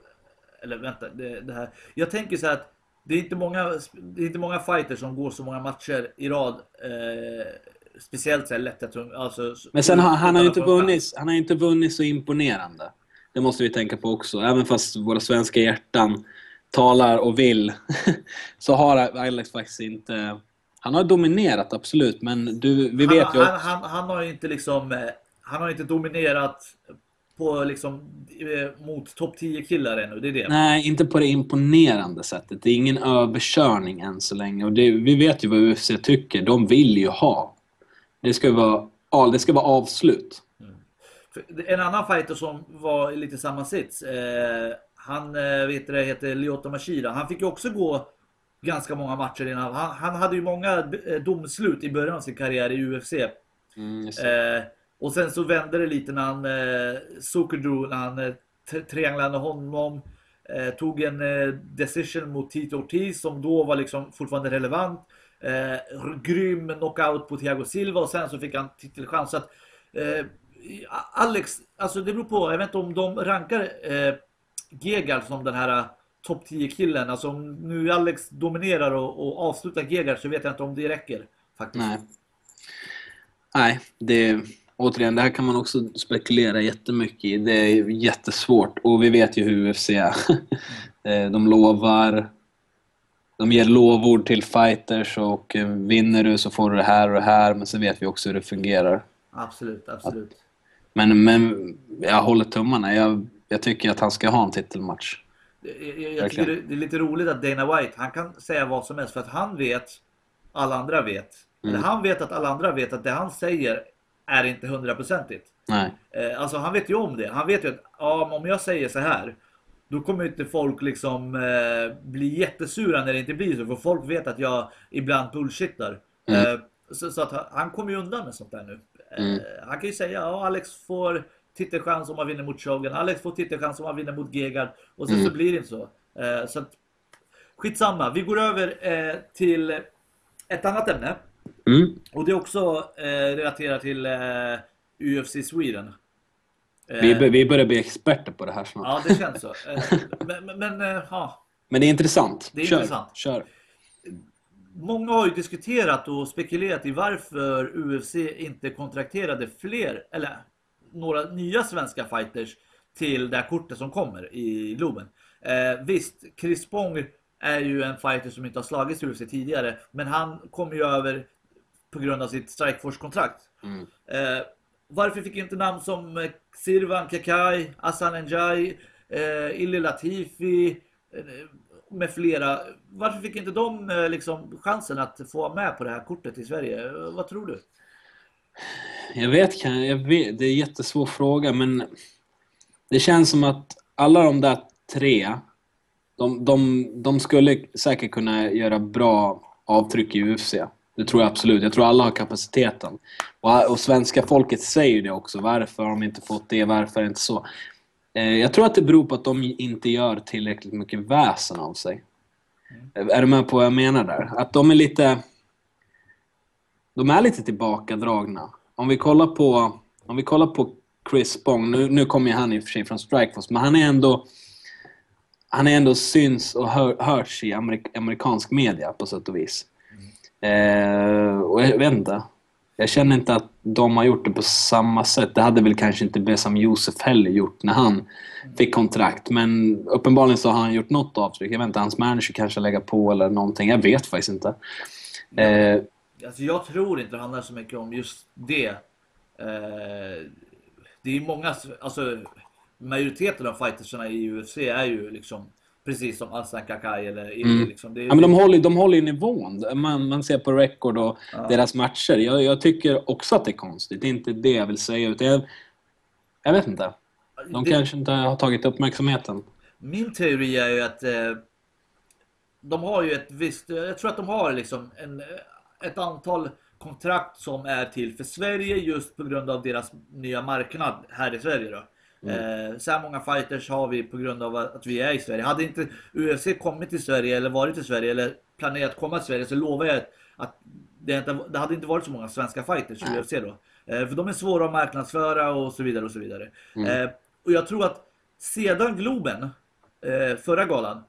Eller vänta, det, det här. Jag tänker så här att det är inte många, det är inte många fighters som går så många matcher i rad. Eh, speciellt så här lätta tung, alltså, Men sen har han har ju inte vunnit, han har inte vunnit så imponerande. Det måste vi tänka på också. Även fast våra svenska hjärtan talar och vill så har Alex faktiskt inte... Han har dominerat absolut, men du, vi han, vet ju... han, han, han har ju inte liksom... Han har inte dominerat på liksom eh, mot topp 10 killar ännu. Det är det. Nej, inte på det imponerande sättet. Det är ingen överkörning än så länge. Och det, vi vet ju vad UFC tycker. De vill ju ha. Det ska vara, det ska vara avslut. För En annan fighter som var i lite samma sits. Eh, han eh, vet det, heter Lyoto Machida. Han fick ju också gå ganska många matcher innan. Han, han hade ju många eh, domslut i början av sin karriär i UFC. Mm, och sen så vände det lite när han eh, Sukerdrew, när han eh, trianglade honom. Eh, tog en eh, decision mot Tito Ortiz som då var liksom fortfarande relevant. Eh, grym knockout på Thiago Silva och sen så fick han titelchans. Så att, eh, Alex, alltså det beror på, jag vet inte om de rankar eh, Gegard som den här eh, topp 10 killen. Alltså om nu Alex dominerar och, och avslutar Gegard så vet jag inte om det räcker. Faktiskt. Nej. Nej, det återigen, det här kan man också spekulera jättemycket i. Det är jättesvårt och vi vet ju hur UFC är. Eh, de lovar, de ger lovord till fighters och eh, vinner du så får du det här och det här, men sen vet vi också hur det fungerar. Absolut, absolut. Men, men jag håller tummarna. Jag, jag tycker att han ska ha en titelmatch. Jag, jag, jag tycker det är lite roligt att Dana White, han kan säga vad som helst för att han vet, alla andra vet. Mm. Han vet att alla andra vet att det han säger är inte hundraprocentigt. Nej. Eh, alltså han vet ju om det. Han vet ju att ja, om jag säger så här då kommer inte folk liksom eh, bli jättesura när det inte blir så. För folk vet att jag ibland bullshittar. Mm. Eh, så, så, att han kommer ju undan med sånt där nu. Eh, mm. Han kan ju säga ja, Alex får titelchans om han vinner mot Shogun. Alex får titelchans om han vinner mot Gegard. Och sen mm. så blir det inte så. Eh, så att, skitsamma. Vi går över eh, till ett annat ämne. Mm. Och det är också eh, relaterat till eh, UFC Sweden. Vi, eh, vi börjar bli experter på det här snart. Ja, det känns så. Eh, men, men, eh, ja. men det är intressant. Det är kör, intressant. Kör. Många har ju diskuterat och spekulerat i varför UFC inte kontrakterade fler, eller några nya svenska fighters till det här kortet som kommer i Globen. Eh, visst, Chris Spång är ju en fighter som inte har slagits i UFC tidigare, men han kom ju över på grund av sitt Strikeforce-kontrakt. Mm. Eh, varför fick inte namn som eh, Sirvan Kakai, Hassan Njai, eh, Illy Latifi eh, med flera. Varför fick inte de eh, liksom chansen att få med på det här kortet i Sverige? Vad tror du? Jag vet, jag vet, det är en jättesvår fråga men det känns som att alla de där tre, de, de, de skulle säkert kunna göra bra avtryck i UFC. Det tror jag absolut. Jag tror alla har kapaciteten. Och, och svenska folket säger det också. Varför har de inte fått det? Varför är det inte så? Eh, jag tror att det beror på att de inte gör tillräckligt mycket väsen av sig. Mm. Är du med på vad jag menar där? Att de är lite... De är lite tillbakadragna. Om vi kollar på, om vi kollar på Chris Bong, nu, nu kommer han i och för sig från Strikeforce, men han är ändå han är ändå syns och hör, hörs i amerik amerikansk media på sätt och vis. Eh, och jag vet inte. Jag känner inte att de har gjort det på samma sätt. Det hade väl kanske inte Besam Josef heller gjort när han fick kontrakt. Men uppenbarligen så har han gjort något avtryck. Jag vet inte, hans manager kanske lägger på eller någonting. Jag vet faktiskt inte. Eh, alltså jag tror inte det handlar så mycket om just det. Eh, det är många, alltså majoriteten av fightersarna i UFC är ju liksom Precis som Aslan Kakai eller mm. liksom. Det, ja, men de håller, de håller nivån. Man, man ser på record och ja. deras matcher. Jag, jag, tycker också att det är konstigt. Det är inte det jag vill säga. Utan jag, jag vet inte. De det, kanske inte har tagit uppmärksamheten. Min teori är ju att eh, de har ju ett visst... Jag tror att de har liksom en, ett antal kontrakt som är till för Sverige just på grund av deras nya marknad här i Sverige. Då. Mm. Eh, så här många fighters har vi på grund av att vi är i Sverige. Hade inte UFC kommit till Sverige eller varit i Sverige eller planerat komma till Sverige så lovar jag att det, inte, det hade inte varit så många svenska fighters i UFC då. Eh, för de är svåra att marknadsföra och så vidare och så vidare. Mm. Eh, och jag tror att sedan Globen, förra galan,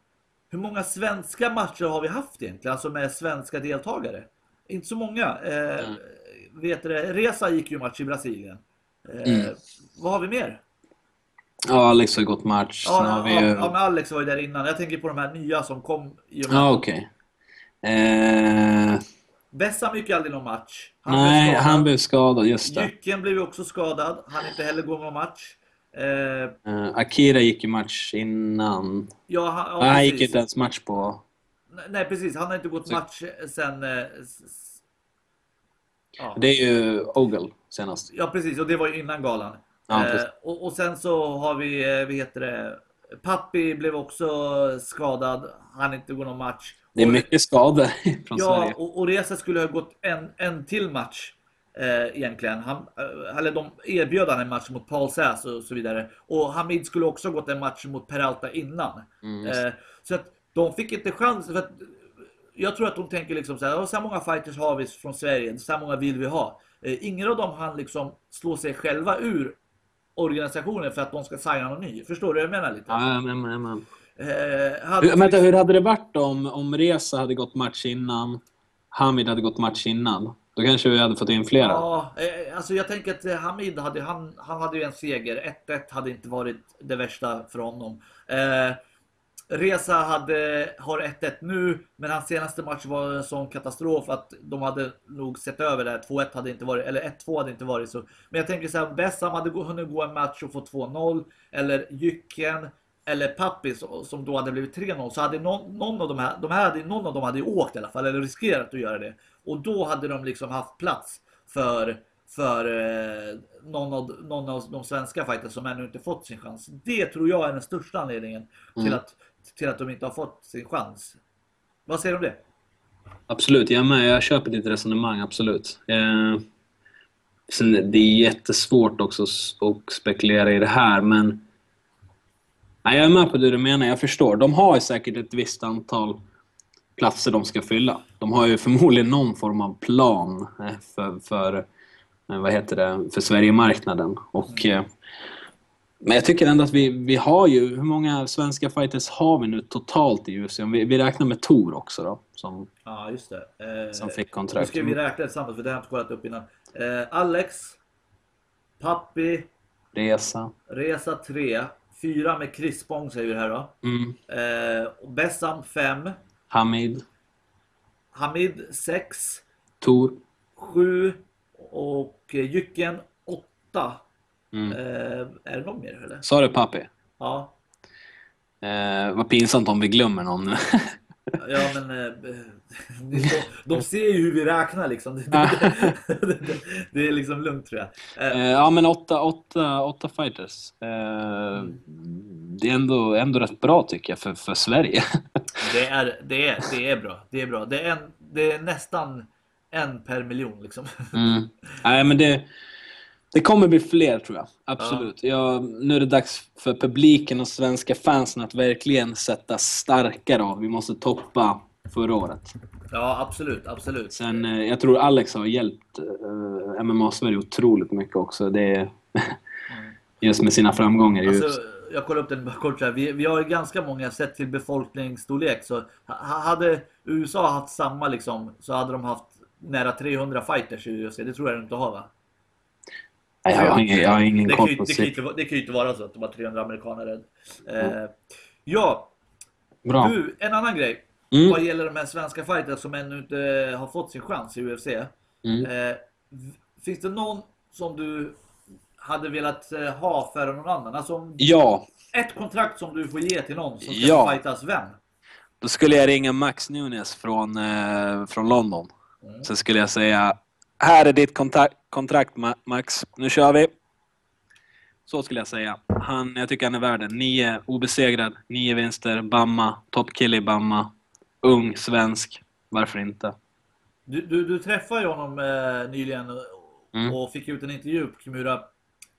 hur många svenska matcher har vi haft egentligen? Alltså med svenska deltagare? Inte så många. Eh, mm. vet du, Resa gick ju match i Brasilien. Eh, mm. Vad har vi mer? Ja, Alex har gått match. Ja, ja, vi... ja, men Alex var ju där innan. Jag tänker på de här nya som kom. Ja, okej. Okay. Eh... Bessam gick aldrig någon match. Han Nej, blev han blev skadad, just det. Jycken blev ju också skadad. Han inte heller gå någon match. Eh... Uh, Akira gick ju match innan. Ja, han, ja, han gick inte ens match på... Nej, precis. Han har inte gått Så... match sen... Eh, ja. Det är ju Ogle senast. Ja, precis. Och det var ju innan galan. Ja, eh, och, och, sen så har vi, eh, vad heter det, Pappi blev också skadad. Han inte gå någon match. Det är mycket skador från ja, Sverige. och, och Reza skulle ha gått en, en till match. Eh, egentligen. Han, eh, eller de erbjöd han en match mot Paul Sass och så vidare. Och Hamid skulle också ha gått en match mot Peralta innan. Mm, eh, så att de fick inte chans. För att jag tror att de tänker liksom så här, så här många fighters har vi från Sverige, så här många vill vi ha. Eh, ingen av dem han liksom slå sig själva ur organisationen för att de ska signa någon ny. Förstår du vad jag menar lite? Ja, men, men, men. Eh, hade Hur, vänta, hur hade det varit om, om Reza hade gått match innan, Hamid hade gått match innan? Då kanske vi hade fått in flera. Ja, eh, alltså jag tänker att Hamid hade, han, han hade ju en seger. 1-1 hade inte varit det värsta för honom. Eh, Reza hade, har 1-1 nu, men hans senaste match var en sån katastrof att de hade nog sett över det. 2-1 hade inte varit, eller 1-2 hade inte varit så. Men jag tänker så här, Bessam hade hunnit gå en match och få 2-0, eller Jycken, eller Pappis som då hade blivit 3-0 så hade någon, någon av de här, de här hade, någon av dem hade åkt i alla fall eller riskerat att göra det. Och då hade de liksom haft plats för, för eh, någon, av, någon av de svenska fighters som ännu inte fått sin chans. Det tror jag är den största anledningen till, att, till att de inte har fått sin chans. Vad säger du om det? Absolut, jag är med. Jag köper ditt resonemang, absolut. Eh, sen, det är jättesvårt också att spekulera i det här, men... Nej, jag är med på det du menar. Jag förstår. De har ju säkert ett visst antal platser de ska fylla. De har ju förmodligen någon form av plan eh, för, för eh, vad heter det, för Sverigemarknaden. Och, mm men jag tycker ändå att vi, vi har ju... Hur många svenska fighters har vi nu totalt i UFC? Vi, vi räknar med Tor också då, som, Ja, just det. Eh, som fick Nu kontrakt. ska vi räkna tillsammans för det har jag inte kollat upp innan. Eh, Alex, Pappi, Resa. Resa 3, 4 med Chris Spång säger vi här då. Mm. Eh, Bessam 5, Hamid. Hamid 6, Tor. 7 och eh, Jycken 8. Mm. Eh, är det någon mer eller? Sa du Papi? Ja. Eh, vad pinsamt om vi glömmer någon nu. Ja men eh, de, de ser ju hur vi räknar liksom. Det, det, det, det är liksom lugnt tror jag. Eh, eh, ja men åtta, åtta, åtta fighters. Eh, det är ändå, ändå rätt bra tycker jag för, för Sverige. Det är, det, är, det är bra. Det är bra. Det är, en, det är nästan en per miljon liksom. Mm. Nej men det, det kommer bli fler tror jag. Absolut. Ja, nu är det dags för publiken och svenska fansen att verkligen sätta starkare av. Vi måste toppa förra året. Ja, absolut, absolut. Sen, eh, jag tror Alex har hjälpt eh, MMA-Sverige otroligt mycket också. Det är, just med sina framgångar Alltså, UFC. jag kollar upp den kort här. Vi, vi har ju ganska många sett till befolkningsstorlek. Så ha- hade USA haft samma liksom, så hade de haft nära 300 fighters i UFC. Det tror jag inte har va? Nej, jag, har ingen, jag har ingen Det kan, koll på det, kan inte, det kan ju inte vara så att de har 300 amerikaner. Eh, ja, Bra. du, en annan grej. Mm. Vad gäller de här svenska fighters som ännu inte har fått sin chans i UFC. Mm. Eh, finns det någon som du hade velat eh, ha för någon annan? Alltså Ja, ett kontrakt som du får ge till någon som ska Ja. fightas vem? då skulle jag ringa Max Nunes från, eh, från London. Mm. Så skulle jag säga Här är ditt kontrakt, kontrakt Ma- Max, nu kör vi. Så skulle jag säga. Han, jag tycker han är värd det. Nio obesegrad, nio vinster, Bamma, toppkille i Bamma. Ung, svensk. Varför inte? Du, du, du träffade ju honom eh, nyligen och, Mm. fick ut en intervju på Kimura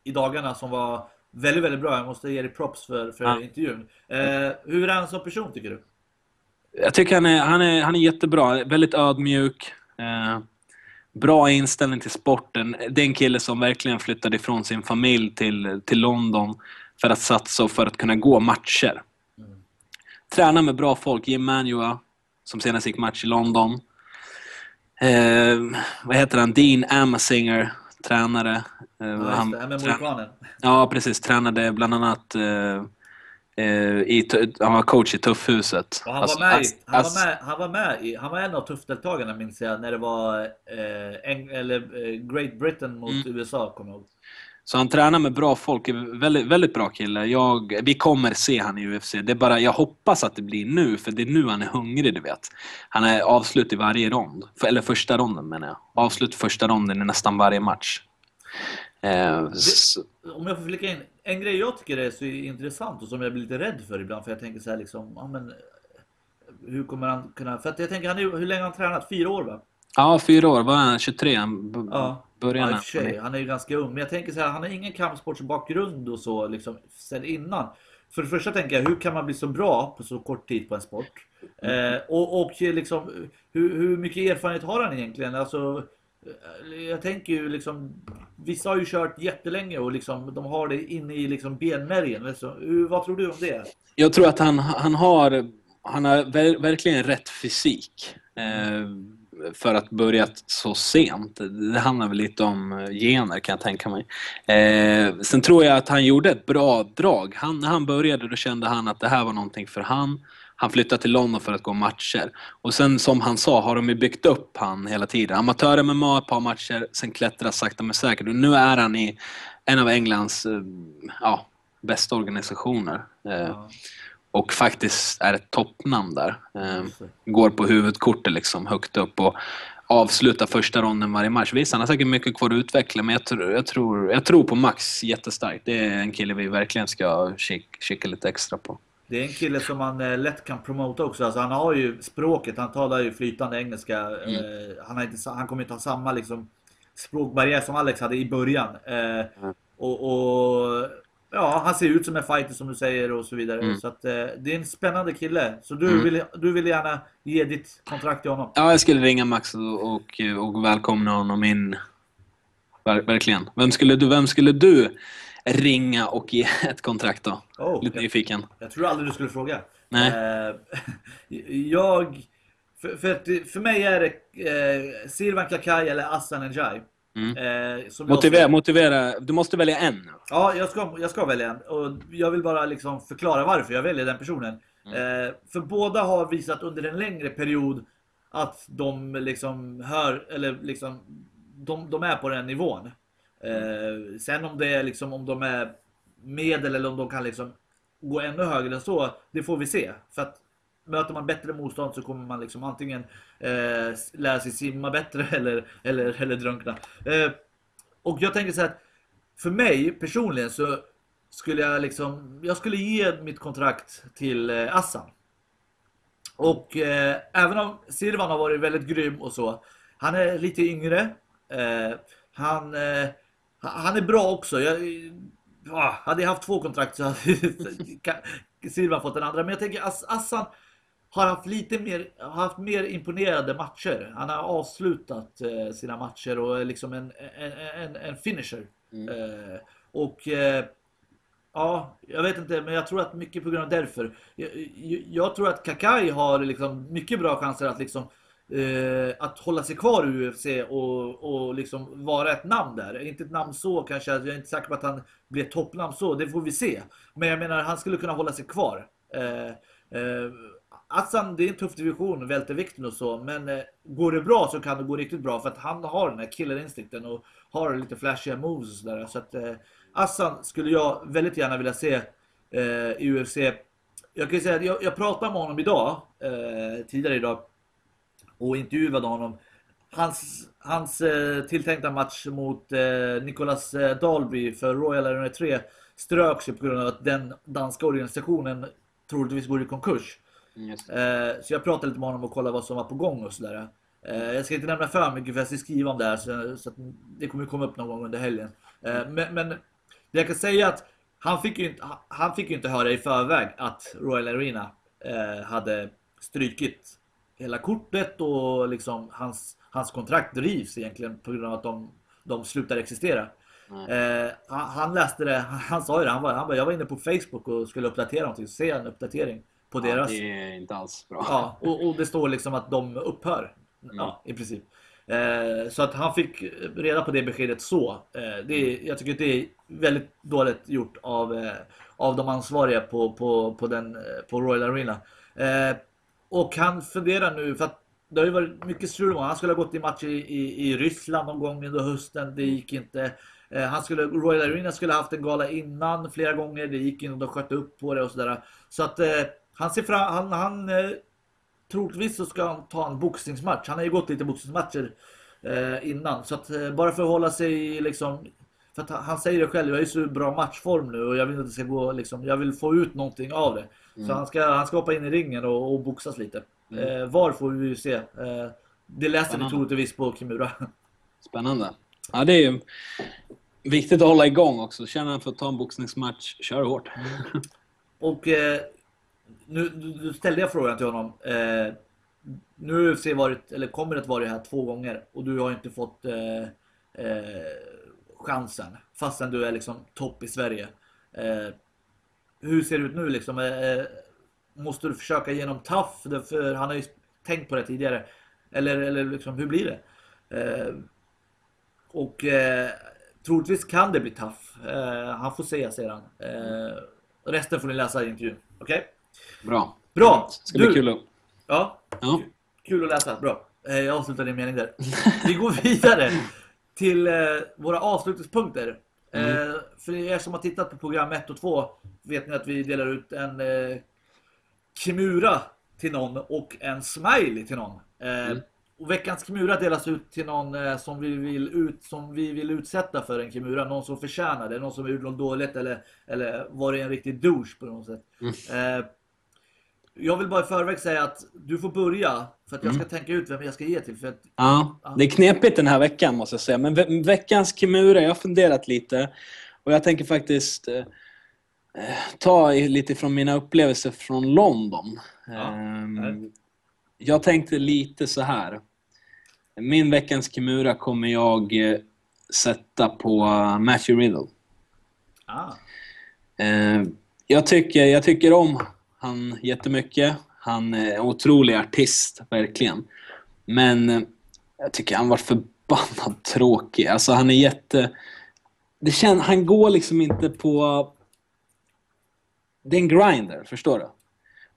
i dagarna som var väldigt, väldigt bra. Jag måste ge dig props för, för Ja. intervjun. Eh, hur är han som person tycker du? Jag tycker han är, han är, han är jättebra. Väldigt ödmjuk. Eh, bra inställning till sporten. Det är en kille som verkligen flyttade ifrån sin familj till, till London för att satsa och för att kunna gå matcher. Mm. Tränar med bra folk. Jim Manua, som senast gick match i London. Eh, vad heter han? Dean Amasinger, tränare. Eh, Ja, just det, här med trä- mohikanen. Ja, precis. Tränade bland annat... Eh, i, tu- han var coach i Tuffhuset. Han, Alltså, var med i, ass- han, ass- var med, han var med i, han var en av tuffdeltagarna minns jag när det var eh, Eng, eller, eh, Great Britain mot Mm. USA kommer jag ihåg. Så han tränar med bra folk. Väldigt, väldigt bra kille. Jag, vi kommer se han i UFC. Det är bara, jag hoppas att det blir nu, för det är nu han är hungrig, du vet. Han är avslut i varje rond. Eller första ronden menar jag. Avslut i första ronden i nästan varje match. Eh, så, Om jag får flika in, en grej jag tycker är så intressant och som jag blir lite rädd för ibland för jag tänker så här liksom, ja men eh, hur kommer han kunna, för att jag tänker han är, hur länge har han tränat? Fyra år va? ja, fyra år. Var han 23? Han Ja. började Ja, sig, han är ju ganska ung. Men jag tänker så här, han har ingen kampsportsbakgrund och så liksom sen innan. för det första tänker jag, hur kan man bli så bra på så kort tid på en sport? Eh, och, och liksom, hur, hur mycket erfarenhet har han egentligen? Alltså, jag tänker ju liksom, vissa har ju kört jättelänge och liksom, de har det inne i liksom benmärgen. Så, vad tror du om det? Jag tror att han, han har, han har ver verkligen rätt fysik. Eh, för att börja så sent. Det handlar väl lite om eh, gener kan jag tänka mig. Eh, sen tror jag att han gjorde ett bra drag. Han, när han började då kände han att det här var någonting för han. Han flyttade till London för att gå matcher. Och sen som han sa har de ju byggt upp han hela tiden. Amatör-MMA ett par matcher, sen klättrar sakta men säkert. Och nu är han i en av Englands eh, ja, bästa organisationer. Eh, ja och faktiskt är ett toppnamn där. Eh, går på huvudkortet liksom högt upp och avslutar första ronden varje match. Visst, han har säkert mycket kvar att utveckla men jag tror, jag tror, jag tror på Max jättestarkt. Det är en kille vi verkligen ska kika, kika lite extra på. Det är en kille som man eh, lätt kan promota också. Alltså, han har ju språket, han talar ju flytande engelska. Mm. Eh, han, har inte, han kommer inte ha samma liksom, språkbarriär som Alex hade i början. Eh, mm. och, och Ja, han ser ut som en fighter som du säger och så vidare. Mm. Så att, eh, det är en spännande kille. Så du, mm. vill, du vill gärna ge ditt kontrakt till honom? Ja, jag skulle ringa Max och, och, och välkomna honom in. Ver, verkligen. Vem skulle, du, vem skulle du ringa och ge ett kontrakt då? Oh, Lite nyfiken. Jag tror aldrig du skulle fråga. Nej. Eh, jag... För, för, för mig är det eh, Sirvan Kakai eller Assan Njai. Mm. Eh, motivera, ska... motivera, du måste välja en. Ja, jag ska, jag ska välja en. Och jag vill bara liksom förklara varför jag väljer den personen. Mm. Eh, för båda har visat under en längre period att de liksom hör, eller liksom, de, de är på den nivån. Eh, sen om det är liksom, om de är medel eller om de kan liksom gå ännu högre än så, det får vi se. För att möter man bättre motstånd så kommer man liksom antingen eh, lära sig simma bättre eller, eller, eller drunkna. Eh, och jag tänker så här att för mig personligen så skulle jag liksom, jag skulle ge mitt kontrakt till eh, Assan. Och eh, även om Silvan har varit väldigt grym och så, han är lite yngre. Eh, han, eh, han är bra också. Jag, ah, hade jag haft två kontrakt så hade Silvan fått den andra. Men jag tänker Assan har haft lite mer, haft mer imponerande matcher. Han har avslutat eh, sina matcher och är liksom en, en, en, en finisher. Mm. Eh, och eh, ja, jag vet inte, men jag tror att mycket på grund av därför. Jag, jag tror att Kakai har liksom mycket bra chanser att liksom eh, att hålla sig kvar i UFC och, och liksom vara ett namn där. Inte ett namn så kanske, alltså jag är inte säker på att han blir ett toppnamn så, det får vi se. Men jag menar, han skulle kunna hålla sig kvar. Eh, eh, Assan, det är en tuff division, vältervikten och så, men eh, går det bra så kan det gå riktigt bra för att han har den här killerinstinkten och har lite flashiga moves och sådär. Så att eh, Assan skulle jag väldigt gärna vilja se eh, i UFC. Jag kan ju säga att jag, jag pratade med honom idag, eh, tidigare idag, och intervjuade honom. Hans, hans eh, tilltänkta match mot eh, Nicolas eh, Dalby för Royal Arena 3 ströks ju på grund av att den danska organisationen troligtvis går i konkurs. Eh, så jag pratade lite med honom och kollade vad som var på gång och sådär. Eh, jag ska inte nämna för mycket för jag ska skriva om det här så, så det kommer komma upp någon gång under helgen. Eh, men, men det jag kan säga att han fick ju inte, han fick inte höra i förväg att Royal Arena hade strykit hela kortet och liksom hans, hans kontrakt drivs egentligen på grund av att de, de slutar existera. Mm. Han, han, läste det, han sa ju det, han, var, han bara, jag var inne på Facebook och skulle uppdatera någonting, så ser jag en uppdatering på ja, deras... Det är inte alls bra. Ja, och, och det står liksom att de upphör. Mm. Ja, i princip. Eh, så att han fick reda på det beskedet så. Eh, det är, jag tycker att det är väldigt dåligt gjort av, eh, av de ansvariga på, på, på, den, på Royal Arena. Och han funderar nu, för att det har ju varit mycket strul Han skulle ha gått i match i, i, i Ryssland någon gång under hösten. Det gick inte. Eh, han skulle, Royal Arena skulle ha haft en gala innan flera gånger. Det gick inte och de sköt upp på det och sådär. Så att eh, han ser fram, han, han eh, troligtvis så ska han ta en boxningsmatch. Han har ju gått lite boxningsmatcher eh, innan. Så att eh, bara för att hålla sig liksom... För att han säger det själv, jag är i så bra matchform nu och jag vill att det ska gå liksom, jag vill få ut någonting av det. Mm. Så han ska, han ska hoppa in i ringen och, och boxas lite. Mm. Eh, var får vi ju se. Eh, det läser vi troligtvis på Kimura. Spännande. Ja, det är ju viktigt att hålla igång också. Känner han för att ta en boxningsmatch, kör hårt. Mm. och eh, nu, nu ställde jag frågan till honom. Eh, nu har UFC varit, eller kommer att vara här två gånger och du har inte fått eh, eh, chansen fastän du är liksom topp i Sverige. Eh, hur ser det ut nu liksom? Eh, måste du försöka genom tough? För han har ju tänkt på det tidigare. Eller, eller liksom, hur blir det? Eh, och eh, troligtvis kan det bli tough. Eh, han får säga sedan. Eh, resten får ni läsa i intervjun. Okej? Okay? Bra. Bra! Ska bli kul att... Ja. Ja. Kul att läsa. Bra. Eh, jag avslutar din mening där. Vi går vidare till eh, våra avslutningspunkter. Mm. Eh, för er som har tittat på program 1 och 2 vet ni att vi delar ut en eh, Kimura till någon och en smiley till någon. Mm. Och veckans Kimura delas ut till någon som, vi vill ut, som vi vill utsätta för en Kimura. Någon som förtjänar det, någon som gjort något dåligt eller, eller varit en riktig douche på något sätt. Mm. Jag vill bara i förväg säga att du får börja för att jag ska Mm. tänka ut vem jag ska ge till. För att, Ja, det är knepigt den här veckan måste jag säga. Men ve veckans Kimura, jag har funderat lite. Och jag tänker faktiskt eh, ta lite från mina upplevelser från London. Ja, nej. jag tänkte lite så här. Min veckans Kimura kommer jag eh, sätta på eh, Matthew Riddle. ah, Eh, jag, tycker, jag tycker om han jättemycket. Han är en otrolig artist, verkligen. Men eh, jag tycker han var förbannat tråkig. Alltså han är jätte... Det känns, han går liksom inte på... Det är en grinder, förstår du?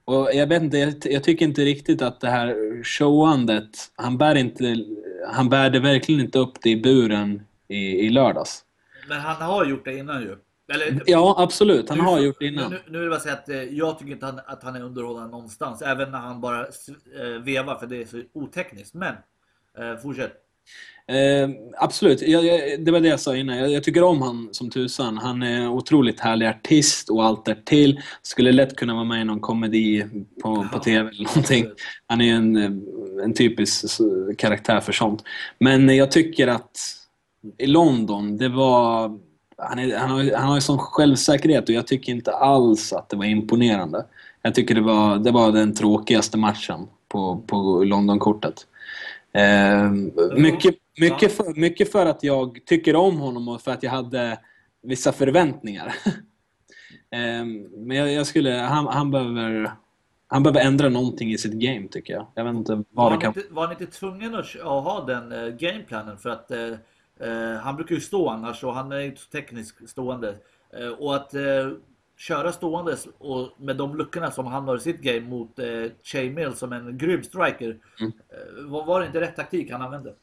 Och jag vet inte, jag, jag tycker inte riktigt att det här showandet, han bär inte... Han bärde verkligen inte upp det i buren i, i lördags. men han har gjort det innan ju. Eller, Ja, absolut. Han Nu- har gjort det innan. Nu, nu vill jag bara säga att eh, jag tycker inte han, att han är underhållande någonstans. Även när han bara eh, vevar för det är så otekniskt. Men eh, fortsätt. Eh, absolut, jag, jag, det var det jag sa innan. Jag, jag tycker om han som tusan. Han är otroligt härlig artist och allt därtill. Skulle lätt kunna vara med i någon komedi på, på Ja, TV eller någonting. Han är ju en, eh, en typisk karaktär för sånt. Men jag tycker att i London, det var... Han, är, han, har, han har ju sån självsäkerhet och jag tycker inte alls att det var imponerande. Jag tycker det var, det var den tråkigaste matchen på, på Londonkortet. Eh, mycket, mycket, för, mycket för att jag tycker om honom och för att jag hade vissa förväntningar. eh, men jag, jag skulle, han, han, behöver, han behöver ändra någonting i sitt game tycker jag. Jag vet inte vad Var det kan... inte, var han inte tvungen att, att ha den eh, gameplanen? För att eh, han brukar ju stå annars och han är inte så tekniskt stående. Eh, och att eh, köra stående och med de luckorna som han har i sitt game mot eh, Mills som en grym striker. Mm. Eh, var, var det inte rätt taktik han använde?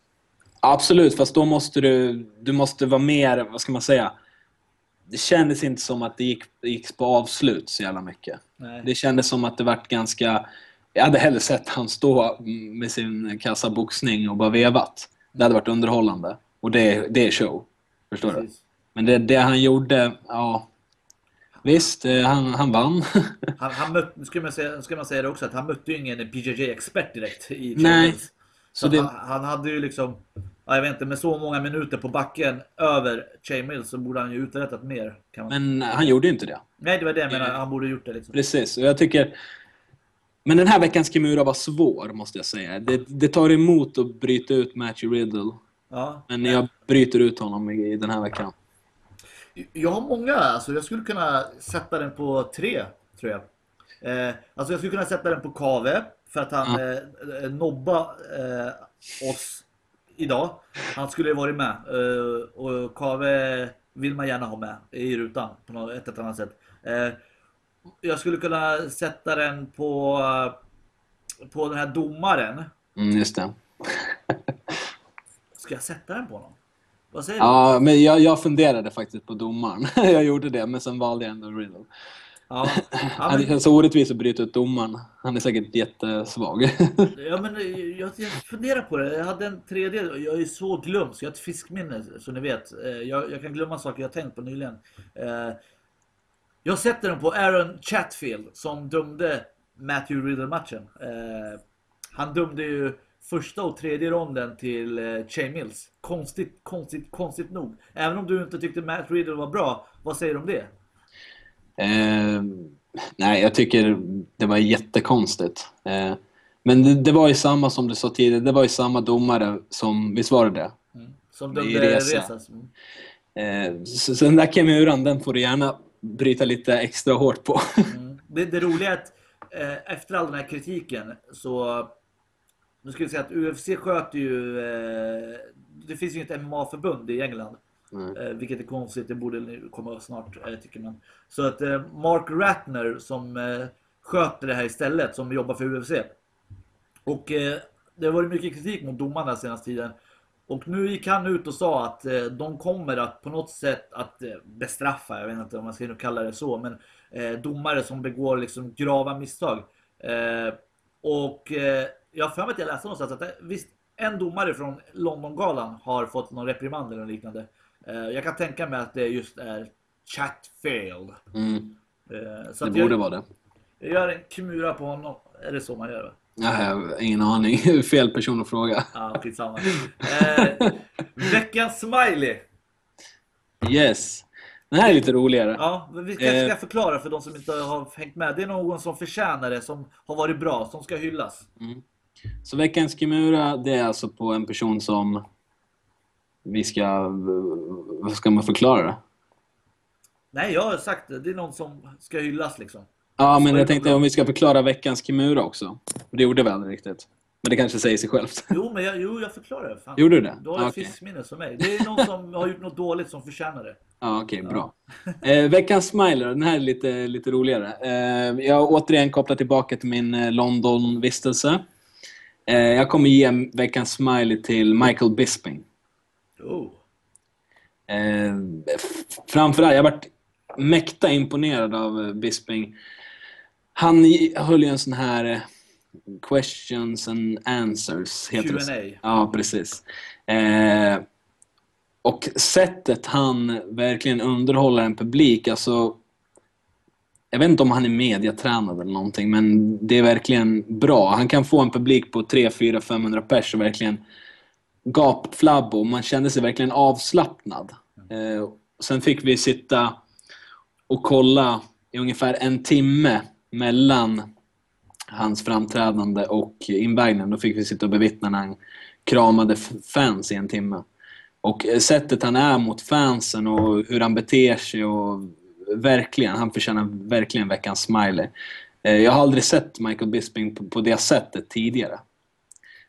Absolut, fast då måste du, du måste vara mer, vad ska man säga? Det kändes inte som att det gick, gick på avslut så jävla mycket. Nej. Det kändes som att det vart ganska... Jag hade hellre sett han stå med sin kassa boxning och bara vevat. Det hade varit underhållande. Och det, det är show. Förstår du? Precis. Men det, det han gjorde, ja... Visst, eh, han, han vann. Han, han mötte, ska man, säga, ska man säga det också, att han mötte ju ingen BJJ-expert direkt i Nej. Så Så det- han, han hade ju liksom, ja, jag vet inte, med så många minuter på backen över Shay Mills så borde han ju uträttat mer. Kan man... Men han gjorde ju inte det. Nej, det var det jag menade. Han borde gjort det liksom. Precis, och jag tycker... Men den här veckans Kimura var svår, måste jag säga. Det, det tar emot att bryta ut Matthew Riddle. Ja. Men jag bryter ut honom i, den här veckan. Jag har många, alltså jag skulle kunna sätta den på tre, tror jag. Eh, alltså jag skulle kunna sätta den på Kave, för att han Ja. eh, eh, nobba eh, oss idag. Han skulle ju varit med. Eh, och Kave vill man gärna ha med i rutan på något, ett eller annat sätt. Eh, jag skulle kunna sätta den på, på den här domaren. Mm, just det. Ska jag sätta den på honom? Vad säger Ja, men jag, jag funderade faktiskt på domaren. jag gjorde det, men sen valde jag ändå Riddle. du? Ja. Ja, men- Det känns så orättvist att bryta ut domaren. Han är säkert jättesvag. Ja men eh, jag, jag funderar på det. Jag hade en tredje. Jag är så glömsk. Jag har ett fiskminne som ni vet. Eh, Jag, jag kan glömma saker jag tänkt på nyligen. Eh, Jag sätter den på Aaron Chatfield som dömde Matthew Riddle-matchen. Han dömde ju första och tredje ronden till eh, Shay Mills. Konstigt, konstigt, konstigt nog. Även om du inte tyckte Matt Riddle var bra. Vad säger du om det? Eh, Nej, jag tycker det var jättekonstigt. Eh, men det, det, var ju samma som du sa tidigare, det var ju samma domare som, visst var det det? Mm. Som dömde Resas. Mm. Eh, så, så, den där kemuran, den får du gärna bryta lite extra hårt på. Mm. Det, det roliga är att eh, efter all den här kritiken så... Nu ska vi säga att UFC sköter ju... Eh, det finns ju ett MMA-förbund i England. Mm. vilket är konstigt, det borde komma snart eh, tycker man. Så att eh, Mark Ratner som sköter det här istället, som jobbar för UFC. Och det har varit mycket kritik mot domarna senaste tiden. Och nu gick han ut och sa att eh, de kommer att på något sätt att eh, bestraffa, jag vet inte om man ska kalla det så, men eh, domare som begår liksom grava misstag. Och jag har för mig att jag läste någonstans att visst, en domare från Londongalan har fått någon reprimand eller liknande. jag kan tänka mig att det just är chat failed. Mm. så det borde jag, vara det. Jag gör en kumura på honom. Är det så man gör? Va? Har ingen aning. Fel person att fråga. Ja, skitsamma. Eh, veckans smiley. Yes. Den här är lite roligare. Ja, vi kanske ska eh. förklara för de som inte har hängt med. Det är någon som förtjänar det, som har varit bra, som ska hyllas. Mm. Så veckans Kimura, det är alltså på en person som vi ska... Vad ska man förklara det? Nej, jag har sagt det. Det är någon som ska hyllas liksom. Ja, men jag tänkte om vi ska förklara veckans Kimura också. Det gjorde vi aldrig riktigt. Men det kanske säger sig självt. Jo, men jag, jo, jag förklarar det. Fan. Gjorde du det? Du har ah, okay. fiskminne som mig. Det är någon som har gjort något dåligt som förtjänar det. Ah, Okej, okay, bra. Eh, veckans smiler, den här är lite, lite roligare. Eh, jag återigen kopplat tillbaka till min eh, London-vistelse. Eh, jag kommer ge veckans smiley till Michael Bisping. Oh. Eh, framförallt, jag har varit mäkta imponerad av eh, Bisping han höll ju en sån här eh, questions and answers. Heter Q&A. Det. Ja, precis. Eh, och sättet han verkligen underhåller en publik, alltså jag vet inte om han är mediatränad eller någonting, men det är verkligen bra. Han kan få en publik på 3, 4, 500 pers och verkligen gapflabb och man kände sig verkligen avslappnad. Eh, sen fick vi sitta och kolla i ungefär en timme mellan hans framträdande och invägningen. Då fick vi sitta och bevittna när han kramade fans i en timme. Och eh, sättet han är mot fansen och hur han beter sig och verkligen, han förtjänar verkligen veckans smiley. Eh, jag har aldrig sett Michael Bisping på, på det sättet tidigare.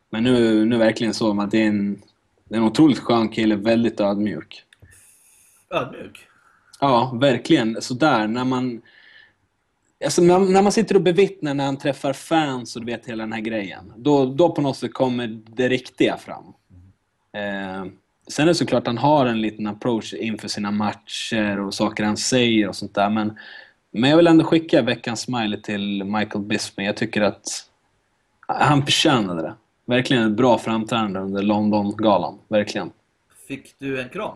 Men nu, nu verkligen så att det är en, det är en otroligt skön kille, väldigt ödmjuk. Ödmjuk? Ja, verkligen. Sådär, när man Alltså, när, när, man sitter och bevittnar när han träffar fans och du vet hela den här grejen. Då, då på något sätt kommer det riktiga fram. Eh, sen är det såklart han har en liten approach inför sina matcher och saker han säger och sånt där. Men, men jag vill ändå skicka veckans smiley till Michael Bisping. Jag tycker att han förtjänade det. Verkligen ett bra framträdande under London-galan. Verkligen. Fick du en kram?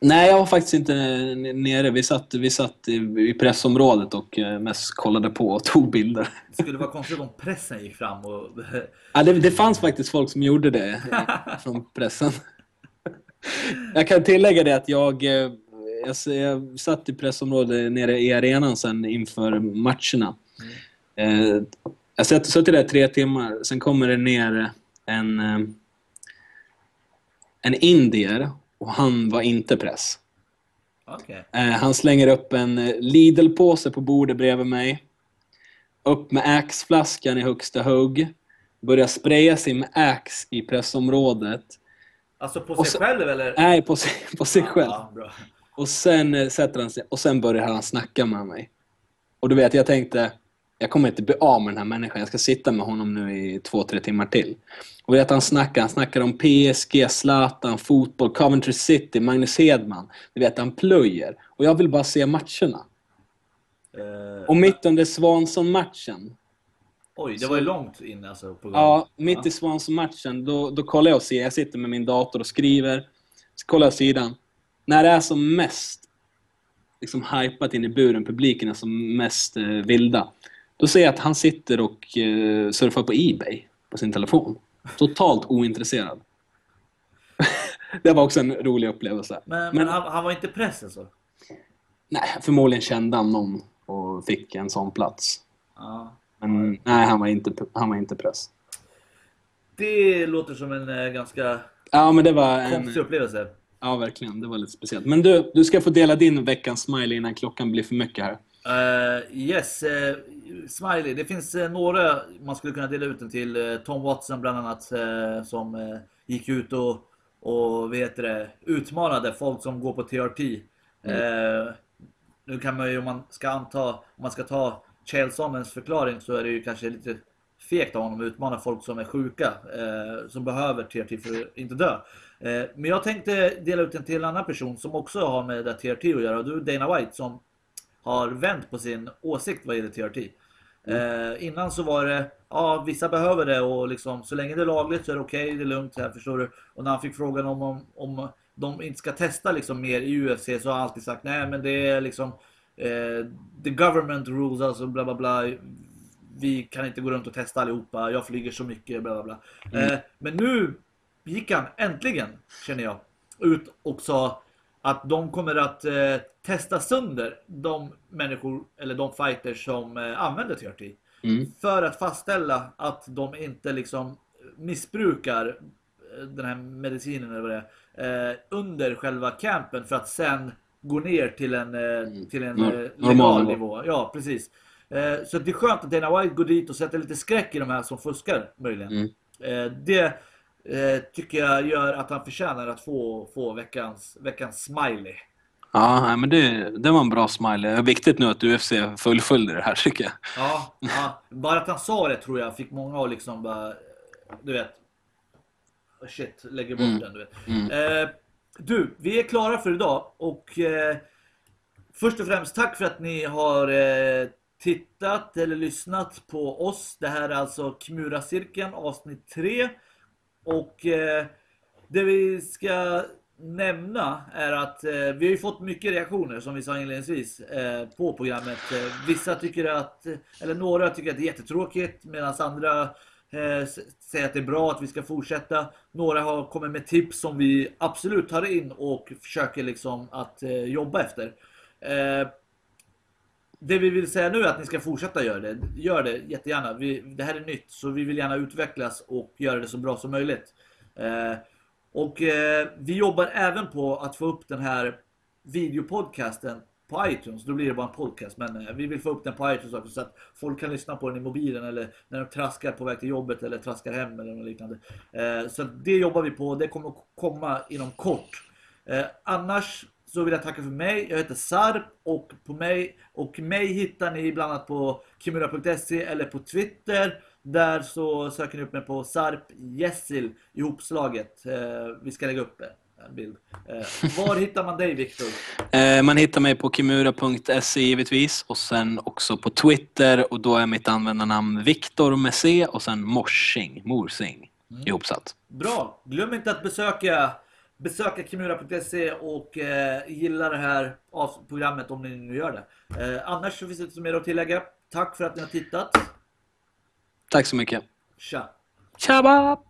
Nej, jag var faktiskt inte nere. Vi satt, vi satt i pressområdet och eh, mest kollade på och tog bilder. Det skulle vara konstigt om pressen gick fram och... Ja, det, det fanns faktiskt folk som gjorde det från pressen. Jag kan tillägga det att jag, eh, jag, jag satt i pressområdet nere i arenan sen inför matcherna. Mm. Jag satt, satt där tre timmar, sen kommer det ner en, en indier och han var inte press. Okay. Eh, han slänger upp en eh, Lidl-påse på bordet bredvid mig. Upp med Axe-flaskan i högsta hugg. Börjar spraya med Axe i pressområdet. Alltså på sig så, själv eller? Nej, på sig, på sig själv. Ja, och sen eh, sätter han sig och sen börjar han snacka med mig. Och du vet, jag tänkte jag kommer inte bli av med den här människan. Jag ska sitta med honom nu i två, tre timmar till. Och vet han snackar, han snackar om PSG, Zlatan, fotboll, Coventry City, Magnus Hedman. Du vet, han plöjer. Och jag vill bara se matcherna. Uh, och mitt under Svansson-matchen. Oj, det var ju långt in alltså. På ja, mitt i Svansson-matchen, då, då kollar jag och ser. Jag sitter med min dator och skriver. Så kollar jag sidan. När det är som mest liksom hypat in i buren, publiken är som mest eh, vilda. Då ser jag att han sitter och eh, surfar på Ebay på sin telefon. Totalt ointresserad. det var också en rolig upplevelse. Men, men, men han, han, var inte press alltså? Nej, förmodligen kände han någon och fick en sån plats. Ja. Men nej, han var inte, han var inte press. Det låter som en eh, ganska Ja, men det var en... konstig upplevelse. Ja, verkligen. Det var lite speciellt. Men du, du ska få dela din veckans smiley innan klockan blir för mycket här. Uh, yes, uh, Smiley. Det finns uh, några man skulle kunna dela ut den till. Tom Watson bland annat som gick ut och, och vet det, utmanade folk som går på TRT. Mm. nu kan man ju om man ska anta, om man ska ta Chelsonens förklaring så är det ju kanske lite fegt av honom att utmana folk som är sjuka, som behöver TRT för att inte dö. men jag tänkte dela ut den till en annan person som också har med det TRT att göra. Du Dana White som har vänt på sin åsikt vad gäller TRT. Mm. Eh, innan så var det, ja vissa behöver det och liksom så länge det är lagligt så är det okej, okay, det är lugnt här förstår du. Och när han fick frågan om, om, om de inte ska testa liksom mer i UFC så har han alltid sagt nej men det är liksom eh, the government rules alltså bla bla bla. Vi kan inte gå runt och testa allihopa, jag flyger så mycket bla bla bla. Mm. Eh, men nu gick han äntligen, känner jag, ut och sa att de kommer att eh, testa sönder de människor eller de fighters som eh, använder TRT. Mm. För att fastställa att de inte liksom missbrukar eh, den här medicinen eller vad det är, eh, under själva campen för att sen gå ner till en, eh, mm. till en mm. legal nivå. Ja, precis. Så det är skönt att Dana White går dit och sätter lite skräck i de här som fuskar möjligen. Mm. Det eh, tycker jag gör att han förtjänar att få, få veckans, veckans smiley. Ja, men det, det var en bra smiley. Det är viktigt nu att UFC fullföljde det här tycker jag. Ja, ja, bara att han sa det tror jag fick många att liksom bara, du vet, shit, lägger bort mm. den du vet. Mm. Eh, du, vi är klara för idag och eh, först och främst tack för att ni har eh, tittat eller lyssnat på oss. Det här är alltså KMURA cirkeln avsnitt 3. Och eh, det vi ska nämna är att eh, vi har ju fått mycket reaktioner som vi sa inledningsvis eh, på programmet. Eh, vissa tycker att, eller några tycker att det är jättetråkigt medan andra eh, säger att det är bra att vi ska fortsätta. Några har kommit med tips som vi absolut tar in och försöker liksom att eh, jobba efter. Eh, det vi vill säga nu är att ni ska fortsätta göra det. Gör det jättegärna. Vi, det här är nytt så vi vill gärna utvecklas och göra det så bra som möjligt. Eh, och eh, vi jobbar även på att få upp den här videopodcasten på iTunes. Då blir det bara en podcast. Men eh, vi vill få upp den på iTunes också så att folk kan lyssna på den i mobilen eller när de traskar på väg till jobbet eller traskar hem eller något liknande. Eh, så det jobbar vi på. Det kommer komma inom kort. Eh, annars så vill jag tacka för mig. Jag heter Sarp och på mig och mig hittar ni bland annat på kimura.se eller på Twitter. Där så söker ni upp mig på Sarp Jessil ihopslaget. Vi ska lägga upp det en bild. Eh, var hittar man dig Viktor? Eh, man hittar mig på kimura.se givetvis och sen också på Twitter och då är mitt användarnamn Viktor med C och sen Morsing, Morsing mm. ihopsatt. Bra! Glöm inte att besöka besöka kimura.se och eh, gilla det här programmet om ni nu gör det. Eh, annars så finns det inte mer att tillägga. Tack för att ni har tittat. Tack så mycket. Tja. Tjaba!